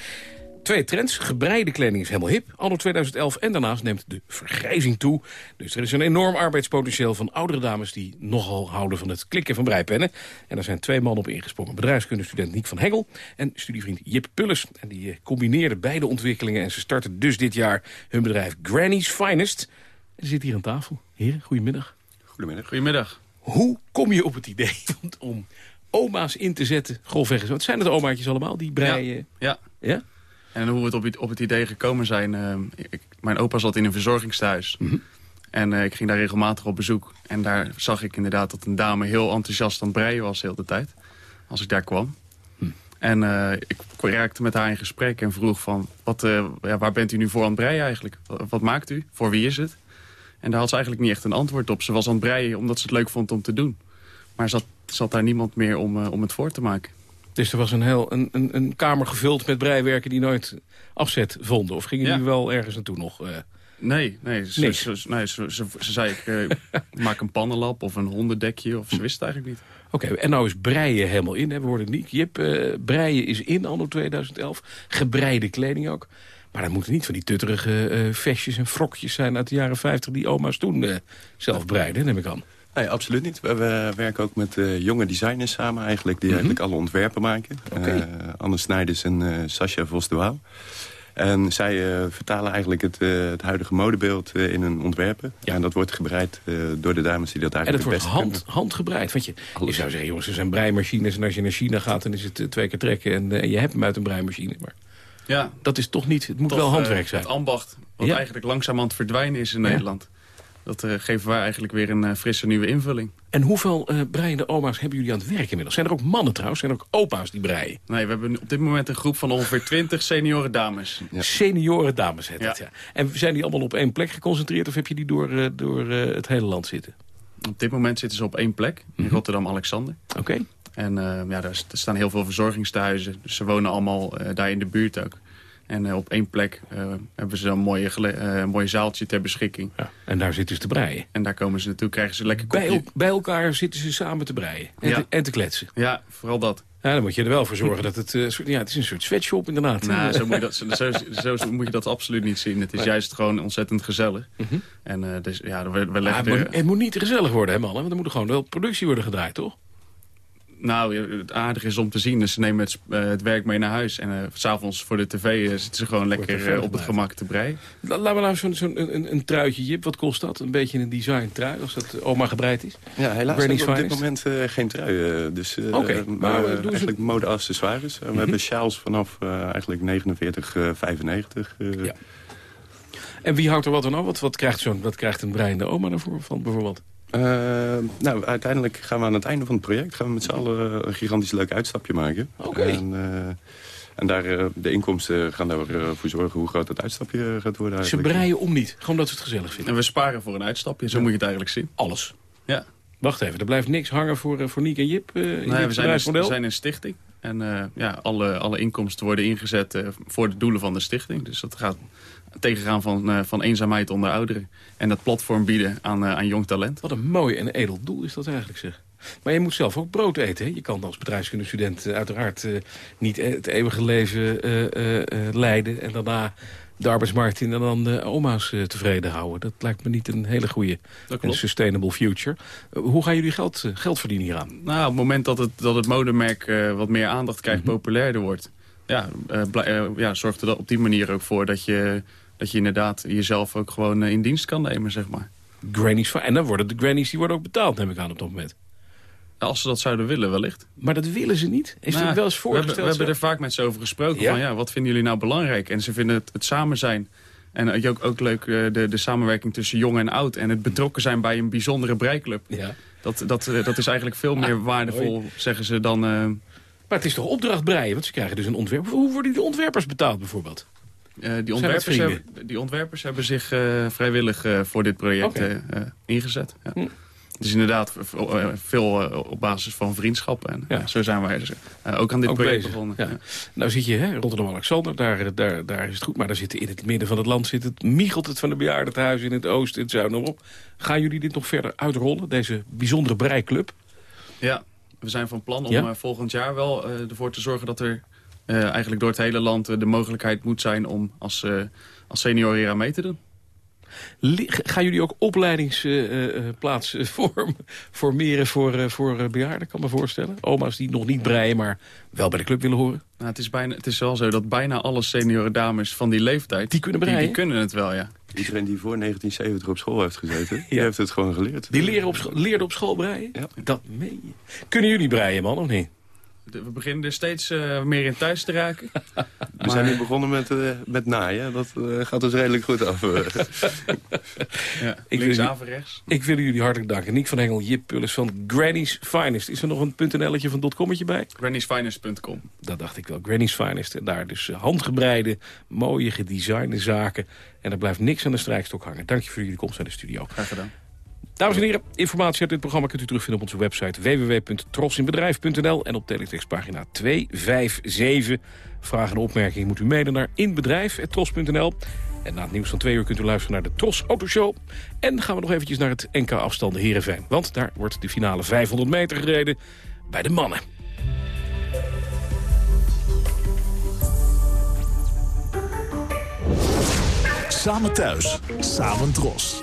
Twee trends. Gebreide kleding is helemaal hip, anno 2011. En daarnaast neemt de vergrijzing toe. Dus er is een enorm arbeidspotentieel van oudere dames... die nogal houden van het klikken van breipennen. En daar zijn twee mannen op ingesprongen. Bedrijfskundestudent Niek van Hengel en studievriend Jip Pulles. En die eh, combineerden beide ontwikkelingen... en ze starten dus dit jaar hun bedrijf Granny's Finest. En ze zitten hier aan tafel. Heren, goedemiddag. Goedemiddag. Goedemiddag. Hoe kom je op het idee (laughs) om oma's in te zetten, grofweg? Wat zijn het omaatjes allemaal, die breien? Ja. ja. ja? En hoe we op het, op het idee gekomen zijn... Uh, ik, mijn opa zat in een verzorgingstehuis. Mhm. En uh, ik ging daar regelmatig op bezoek. En daar zag ik inderdaad dat een dame heel enthousiast aan het breien was de hele tijd. Als ik daar kwam. Hm. En uh, ik raakte met haar in gesprek en vroeg van... Wat, ja, waar bent u nu voor aan het breien eigenlijk? Wat, wat maakt u? Voor wie is het? En daar had ze eigenlijk niet echt een antwoord op. Ze was aan het breien omdat ze het leuk vond om te doen. Maar zat, zat daar niemand meer om, uh, om het voor te maken. Dus er was een, heel, een, een, een kamer gevuld met breiwerken die nooit afzet vonden? Of gingen Ja. jullie wel ergens naartoe nog? eh? Nee, nee, ze, nee, ze, ze, ze zei ik eh, (laughs) maak een pannenlap of een hondendekje. Of ze wist het eigenlijk niet. Oké, en nou is breien helemaal in. Hè? We hoorden niet. Jip, eh, breien is in anno 2011. Gebreide kleding ook. Maar dat moeten niet van die tutterige vestjes en frokjes zijn uit de jaren 50... die oma's toen zelf breiden, neem ik aan. Nee, absoluut niet. We, we werken ook met eh, jonge designers samen eigenlijk... die eigenlijk alle ontwerpen maken. Eh, Anne Snijders en eh Sascha Vos de Waal. En zij eh, vertalen eigenlijk het, eh, het huidige modebeeld eh, in hun ontwerpen. Ja. En dat wordt gebreid eh, door de dames die dat En het eigenlijk wordt het beste hand, handgebreid. Want je, je zou zeggen, jongens, er zijn breimachines... en als je naar China gaat, dan is het twee keer trekken... en je hebt hem uit een breimachine. Maar Ja. dat is toch niet... Het moet Toch, wel handwerk zijn. Het ambacht, wat Ja. eigenlijk langzaam aan het verdwijnen is in Ja. Nederland. Dat eh, geven wij eigenlijk weer een eh, frisse nieuwe invulling. En hoeveel eh breiende oma's hebben jullie aan het werk inmiddels? Zijn er ook mannen trouwens? Zijn er ook opa's die breien? Nee, we hebben op dit moment een groep van ongeveer 20 senioren dames. Senioren dames heet het, ja. En zijn die allemaal op één plek geconcentreerd... of heb je die door, door het hele land zitten? Op dit moment zitten ze op één plek, in Rotterdam-Alexander. Oké. En ja, daar, st- staan heel veel verzorgingstehuizen. Dus ze wonen allemaal daar in de buurt ook. En eh, op één plek eh, hebben ze een mooie, eh, een mooie zaaltje ter beschikking. en daar zitten ze te breien. En daar komen ze naartoe, krijgen ze lekker kopje. bij elkaar zitten ze samen te breien en, Ja. te, en te kletsen. Ja, vooral dat. Ja, dan moet je er wel voor zorgen dat het... ja, het is een soort sweatshop inderdaad. Nou, zo moet, je dat, zo, moet je dat absoluut niet zien. Het is juist gewoon ontzettend gezellig. En eh, dus, ja, we, we Ah, leggen het, moet, het moet niet gezellig worden, hè mannen? Want er moet gewoon wel productie worden gedraaid, toch? Nou, het aardige is om te zien. Dus ze nemen het, eh, het werk mee naar huis. En eh, s s'avonds voor de tv eh, zitten ze gewoon lekker op het gemak te breien. La- Laten we nou zo'n zo'n een, een truitje, Jip. Wat kost dat? Een beetje een design trui, als dat oma gebreid is? Ja, helaas Granny's hebben we op dit moment eh, geen trui. dus, eh, Oké, maar maar, eigenlijk mode-accessoires. Eh, we hebben sjaals vanaf eh, eigenlijk 49,95. eh Ja. En wie houdt er wat aan? Wat, wat, krijgt zo'n, wat krijgt een breiende oma ervoor van, bijvoorbeeld? Eh, nou, uiteindelijk gaan we aan het einde van het project... gaan we met z'n allen een gigantisch leuk uitstapje maken. Oké. En, eh, en daar, eh, de inkomsten gaan ervoor zorgen hoe groot dat uitstapje gaat worden Ze breien om niet. Gewoon dat ze het gezellig vinden. En we sparen voor een uitstapje. Zo moet je het eigenlijk zien. Alles. Ja. Wacht even, er blijft niks hangen voor, voor Niek en Jip? eh, in Nee, we zijn, een, we zijn een stichting. En eh, ja, alle, alle inkomsten worden ingezet voor de doelen van de stichting. Dus dat gaat tegengaan van, eh, van eenzaamheid onder ouderen. En dat platform bieden aan, eh, aan jong talent. Wat een mooi en edel doel is dat eigenlijk, zeg. Maar je moet zelf ook brood eten, hè? Je kan als bedrijfskundestudent eh, uiteraard niet het eeuwige leven leiden... en daarna de arbeidsmarkt in en dan de oma's tevreden houden. Dat lijkt me niet een hele goede en sustainable future. Hoe gaan jullie geld, geld verdienen hieraan? Nou, op het moment dat het, dat het modemerk wat meer aandacht krijgt, Mhm. populairder wordt... Ja, ja, zorgt er op die manier ook voor dat je, dat je inderdaad jezelf ook gewoon eh, in dienst kan nemen, zeg maar. Grannies van, en dan worden de grannies die worden ook betaald, neem ik aan op dat moment. Als ze dat zouden willen, wellicht. Maar dat willen ze niet? Is Nou, dat wel eens we hebben, voorgesteld? we hebben er vaak met ze over gesproken. Ja? Van, ja, wat vinden jullie nou belangrijk? En ze vinden het, het samen zijn. En ook, ook leuk eh, de, de samenwerking tussen jong en oud. En het betrokken zijn bij een bijzondere breiklub. Ja. Dat, dat, eh, dat is eigenlijk veel meer waardevol, mooi. zeggen ze, dan... Maar het is toch opdracht breien? Want ze krijgen dus een ontwerp. Hoe worden die ontwerpers betaald bijvoorbeeld? Eh, die, ontwerpers hebben, die ontwerpers hebben zich eh, vrijwillig eh, voor dit project ingezet. Ja. Hm. Dus inderdaad veel op basis van vriendschap. En ja. zo zijn wij dus, ook aan dit Ook project bezig, begonnen. ja. Nou zit je, hè, Rotterdam-Alexander, daar, daar, daar is het goed. Maar daar zitten in het midden van het land zit het, miegelt het van de bejaardentehuizen in het oosten, in het zuiden op. Gaan jullie dit nog verder uitrollen, deze bijzondere breiklub? Ja, we zijn van plan om volgend jaar wel ervoor te zorgen dat er eh, eigenlijk door het hele land eh, de mogelijkheid moet zijn om als, eh als senior hier aan mee te doen. Gaan jullie ook opleidingsplaatsen vormen, formeren voor, eh, voor eh, bejaarden, kan me voorstellen? Oma's die nog niet breien, maar wel bij de club willen horen? Nou, het, is bijna, het is wel zo dat bijna alle senioren dames van die leeftijd... Die kunnen Die, breien? kunnen het wel, ja. Iedereen die voor 1970 op school heeft gezeten, die Ja. heeft het gewoon geleerd. Die leren op, scho- leerden op school breien? Dat meen je. Kunnen jullie breien, man, of niet? We beginnen er steeds eh, meer in thuis te raken. (laughs) We zijn nu begonnen met, eh, met naaien. Dat eh, gaat dus redelijk goed af. (laughs) Ja, Ik links wil, aan, rechts. ik wil jullie hartelijk danken. Niek van Hengel, Jip Pullis van Granny's Finest. Is er nog een .nl'tje van .commetje bij? Granny'sfinest.com. Dat dacht ik wel. Granny's Finest. En daar dus handgebreide, mooie, gedesignde zaken. En er blijft niks aan de strijkstok hangen. Dank je voor jullie komst naar de studio. Graag gedaan. Dames en heren, informatie uit dit programma kunt u terugvinden op onze website www.trosinbedrijf.nl en op teletextpagina 257. Vragen en opmerkingen moet u mailen naar inbedrijf.tros.nl. En na het nieuws van twee uur kunt u luisteren naar de Tros Autoshow. En gaan we nog eventjes naar het NK afstanden Heerenveen. Want daar wordt de finale 500 meter gereden bij de mannen. Samen thuis, samen dros.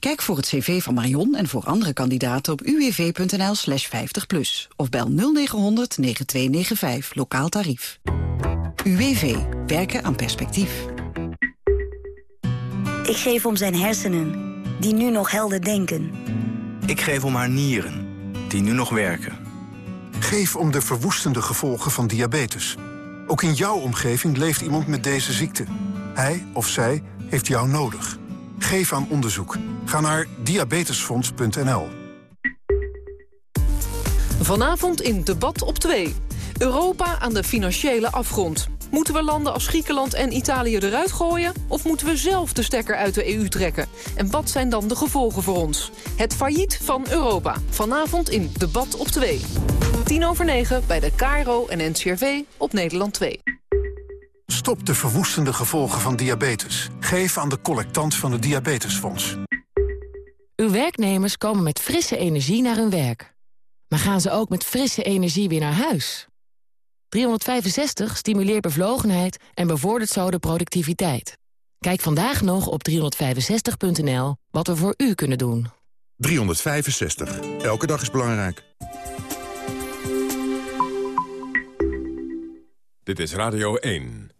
Kijk voor het cv van Marion en voor andere kandidaten op uwv.nl slash 50 plus. Of bel 0900 9295, lokaal tarief. UWV. Werken aan perspectief. Ik geef om zijn hersenen, die nu nog helder denken. Ik geef om haar nieren, die nu nog werken. Geef om de verwoestende gevolgen van diabetes. Ook in jouw omgeving leeft iemand met deze ziekte. Hij of zij heeft jou nodig. Geef aan onderzoek. Ga naar diabetesfonds.nl. Vanavond in Debat op 2. Europa aan de financiële afgrond. Moeten we landen als Griekenland en Italië eruit gooien? Of moeten we zelf de stekker uit de EU trekken? En wat zijn dan de gevolgen voor ons? Het failliet van Europa. Vanavond in Debat op 2. 10 over 9 bij de KRO en NCRV op Nederland 2. Stop de verwoestende gevolgen van diabetes. Geef aan de collectant van het Diabetesfonds. Uw werknemers komen met frisse energie naar hun werk. Maar gaan ze ook met frisse energie weer naar huis? 365 stimuleert bevlogenheid en bevordert zo de productiviteit. Kijk vandaag nog op 365.nl wat we voor u kunnen doen. 365. Elke dag is belangrijk. Dit is Radio 1.